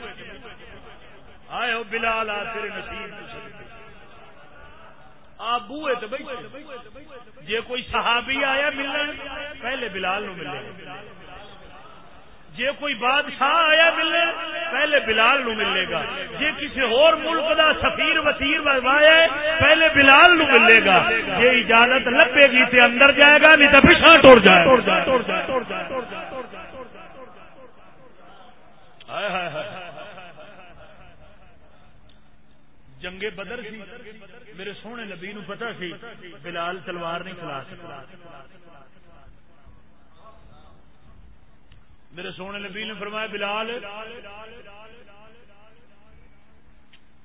آئے ہو بلال، آ تیرے نصیب آپ بوئے تو بھائی جے کوئی صحابی آیا ملنے پہلے بلال نو ملے۔ جے کوئی بادشاہ آیا ملنے، پہلے بلال نو ملے گا۔ جے کسی اور ملک دا سفیر وسیر بنوایا پہلے بلال نو ملے گا۔ یہ اجازت لبے گی تے اندر جائے گا، نہیں تو پچھا ٹوڑ جائے جنگ بدر سی، میرے سونے نبی نو پتا سی، بلال تلوار نہیں چلا سکتا۔ میرے سونے نبی نے فرمایا، بلال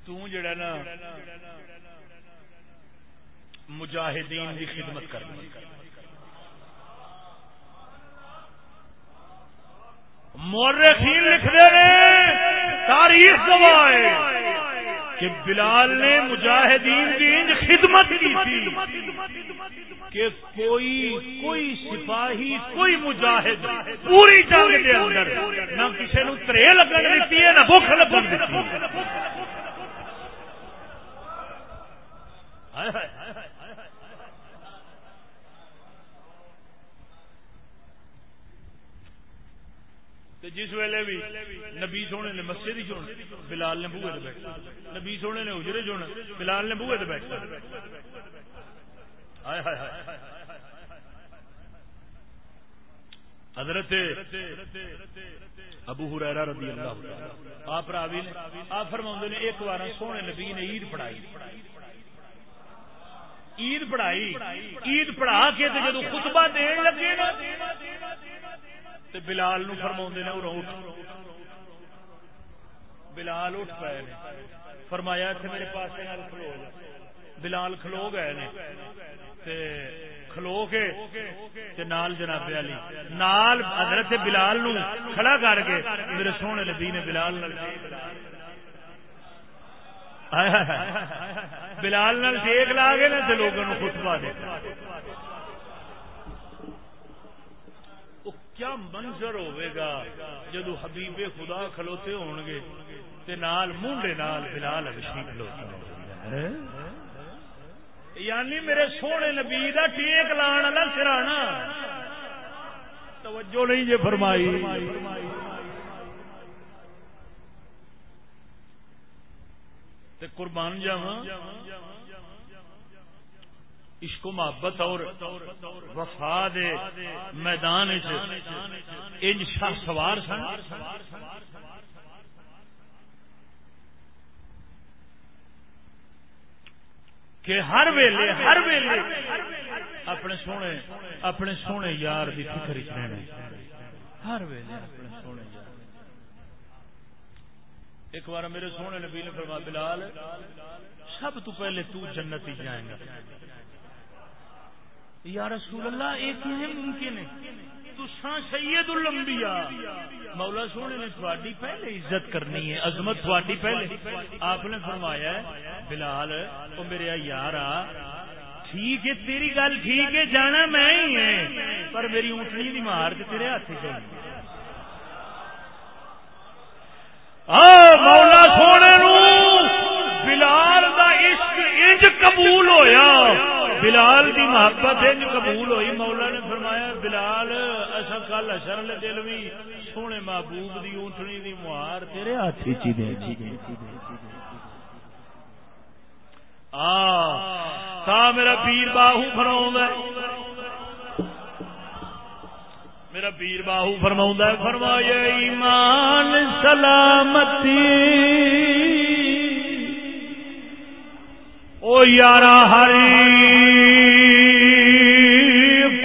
تڑا نا مجاہدین کی خدمت کر مورخین لکھ دے تاریخ گواہ کہ بلال نے مجاہدین کی خدمت کی تھی کہ کوئی کوئی سپاہی، کوئی مجاہد پوری جنگ کے اندر نہ کسی نو ترے لگن دیتی ہے، نہ بخ لگن دیتی ہے۔ تے جس ویلے بھی نبی سونے نے مسجد ہی چون بلال نے بوئے بیٹھا نبی سونے نے اجرے چون بلال نے بوئے بیٹھا حضرت ابو ہریرا رضی اللہ تعالی۔ آپ راوی نے، آپ فرما نے ایک بار سونے نبی نے عید پڑھائی۔ عید پڑھائی، عید پڑھا کے جدو خطبہ دین لگے نا تے بلال نو فرما نے اٹھ۔ بلال اٹھ پائے فرمایا اتنے میرے پاس کھلو بلال کھلو گئے نے۔ تے کھلو کے تے نال جناب علی۔ نال حضرت بلال نو کھڑا کر کے میرے سونے نبی نے بلال نال بلال نال ٹیک لا کے نا تے لوگوں خطبہ دے کیا منظر ہوئے گا جدو حبیب خدا کھلوتے ہون گے تے نال منڈے نال بلال ابشی کھلوتا یعنی میرے سونے نبی دا ٹیک لان والا سرانا۔ توجہ نہیں جی فرمائی۔ تے قربان جاوا عشق و محبت اور وفا دے میدان انج شاہ سوار سن۔ کہ ہر ویلے ہر ویلے اپنے سونے اپنے سونے یار کی فکر ہر ویلے اپنے سونے یار۔ ایک بار میرے سونے نبی نے فرما بلال، سب تو پہلے تو جنت ہی جائیں گا۔ یا رسول اللہ، ایک ممکن ہے تساں سید الانبیاء۔ مولا سونے نے تھوڑی پہلے عزت کرنی ہے، عظمت تھوڑی پہلے۔ آپ نے فرمایا ہے، بلال وہ میرے یار ٹھیک ہے، تیری گل ٹھیک ہے، جانا میں ہی ہے۔ پر میری اونٹنی کی مار کے تیرے ہاتھ چاہیے مولا سونے نو۔ بلال دا عشق انج قبول ہویا. بلال دی محبت ہے جو قبول ہوئی. مولا نے فرمایا، بلال اصل کل اشر والے دل بھی سونے محبوب دی اونٹنی دی مہار تیرے ہاتھ چی دے تا میرا پیر باہو فرماؤں میرا پیر باہو فرماؤں فرمایا، ایمان سلامتی او یارا ہری،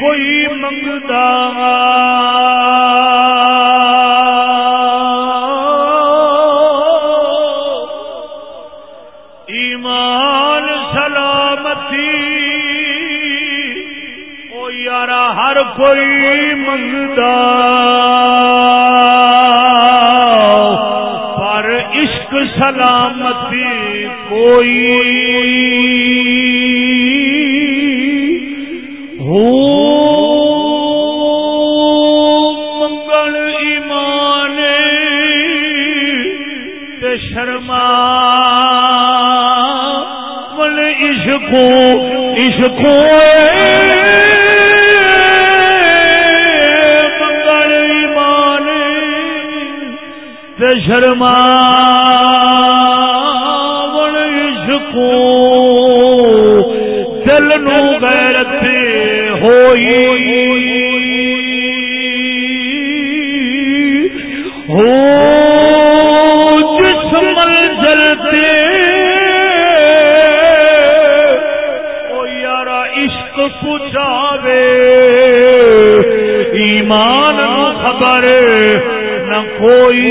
کوئی منگتا ایمان سلامتی، او یارا ہر کوئی منگتا۔ پر عشق سلامتی کوئی منگل ایمان شرما کو دل نو غیرت ہوئی کوئی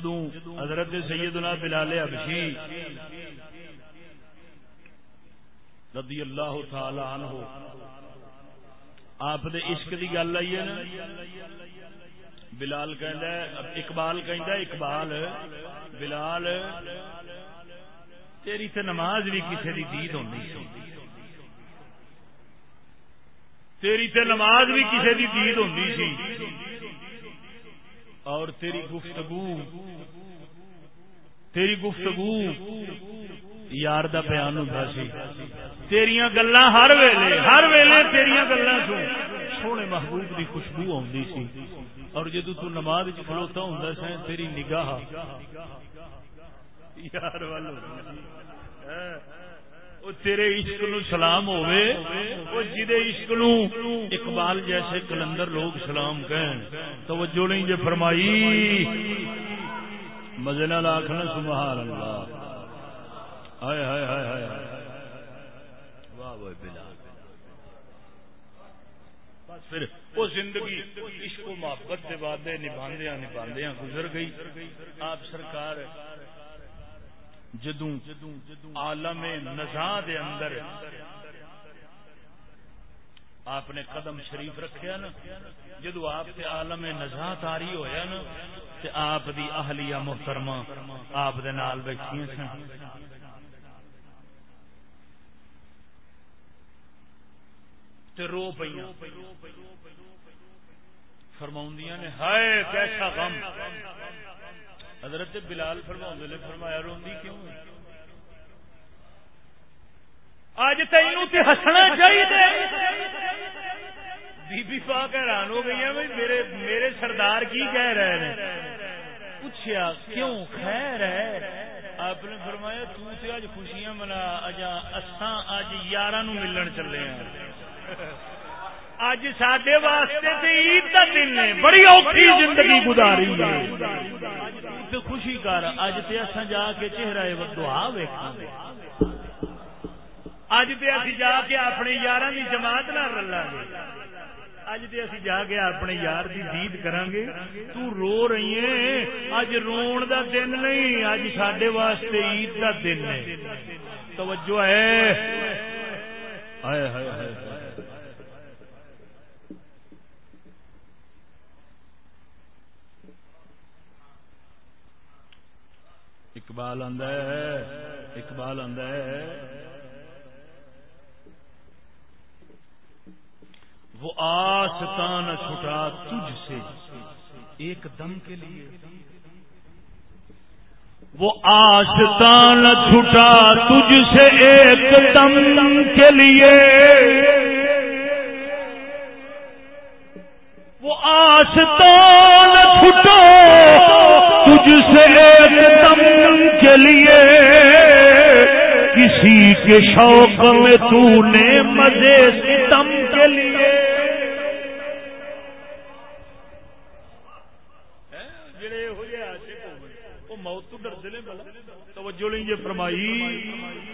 جدو حضرت سیدنا بلال ابشی رضی اللہ تعالی عنہ۔ آپ دے عشق دی گل آئی ہے نا؟ بلال کہ اقبال کہ اقبال، بلال، تیری تے نماز بھی کسی دی دید ہوندی ہونی تیری تے نماز بھی کسی دی دید ہوندی سی۔ اور تیری گفتگو تیری گفتگو، یار دا بیان ہوتا سی۔ تیریاں گلا ہر ویلے ہر ویلے تیریاں گلا سو سونے محبوب دی خوشبو آتی سی۔ اور جدو تو نماز کھلوتا ہوں سا، تیری نگاہ۔ یار والو۔ تیرے عشق نو سلام ہوئے وہ جدے عشق نو اقبال جیسے کلندر لوگ سلام کہیں توجہ نہیں جے فرمائی۔ مزے نال آخنا سبحان اللہ ہائے ہائے ہائے ہائے واہ واہ بلال پھر وہ زندگی عشق و محبت کے بعد نبھاندیا نبھاندیا گزر گئی۔ آپ سرکار جدوں عالم نزا دے اندر آپ نے قدم شریف رکھیا نا جدو آپ کے عالم نزا تاری ہویا نا، تے آپ دی اہلیہ محترمہ آپ دے نال بیٹھی سن۔ تے رو پہ فرماؤں نے، ہائے کیسا غم۔ حضرت بلال فرما نے، فرمایا روی کیوں اج تین ہسنا چاہیے بی بی پاک حیران ہو گئی ہیں میرے میرے سردار کی کہہ رہے ہیں۔ پوچھا کیوں خیر ہے؟ آپ نے فرمایا، تو تے اج خوشیاں منا، اجا اساں اج یاراں نو ملن چلے ہیں۔ اج سڈے واسطے عید کا دن ہے، بڑی اوکھی زندگی گزاری ہے۔ تے خوشی کر۔ اج تے اساں جا کے چہرہ دعا ویکھاں گے۔ اج تے اسی جا کے اپنے یاراں دی جماعت نال رلاں گے اج تے اسی جا کے اپنے یار دی دید کران گے تو رو رہی ہے اج رون دا دن نہیں، اج ساڈے واسطے عید دا دن ہے۔ توجہ ہے۔ ہائے ہائے ہائے۔ اقبال آدھا ہے، اقبال آدھا ہے۔ وہ آستان چھٹا تجھ سے ایک دم کے لیے۔ وہ آستان چھٹا تجھ سے ایک دم کے لیے۔ وہ آستان چھٹا تجھ سے ایک دم کے لیے کسی کے شوق میں تو نے مزے ستم کے لیے۔ موت تو ڈر دلے توجہ لیں گے فرمائی۔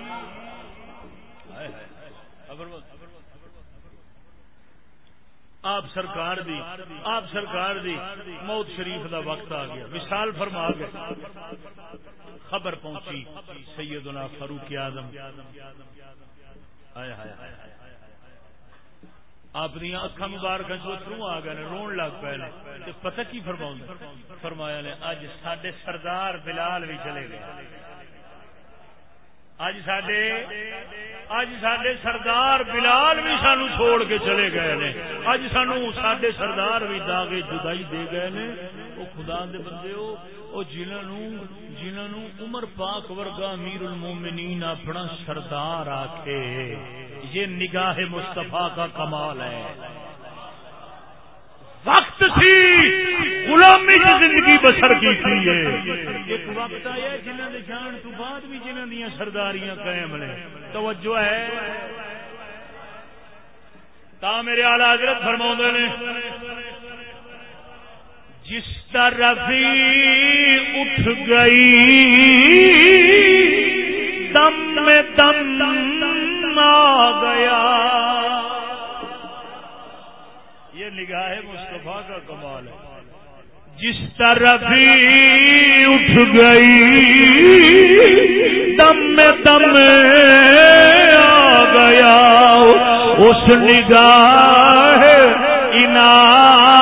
آپ سرکار دی، آپ سرکار دی موت شریف دا وقت آ گیا۔ مثال فرما گئے خبر پہنچی، سیدنا فاروق اعظم۔ آپ اکھا مبارک چوترو آ گئے رون لگ پے پتہ کی فرما فرمایا نے اج سڈے سردار بلال بھی چلے گئے۔ اج سڈے اج سڈے سردار بلال بھی سانو چھوڑ کے چلے گئے نے۔ اج سانو سڈے سردار بھی داغے جدائی دے گئے نے۔ وہ خدا دے بندے وہ جنہوں جنہوں عمر پاک ورگا امیر المومنین اپنا سردار آکھے، یہ نگاہ مصطفیٰ کا کمال ہے۔ وقت سی غلامی کی زندگی بسر کی تھی ایک وقت آیا جنہوں نے جان تو بعد بھی جنہوں دیا سرداریاں قائم نے۔ توجہ ہے۔ تا میرے آلہ حضرت فرما نے، جس طرف اٹھ گئی، دم میں دم آ گیا۔ یہ نگاہ مصطفیٰ کا کمال ہے۔ جس طرف ہی اٹھ گئی، دم میں دم آ گیا، اس نگاہ انعام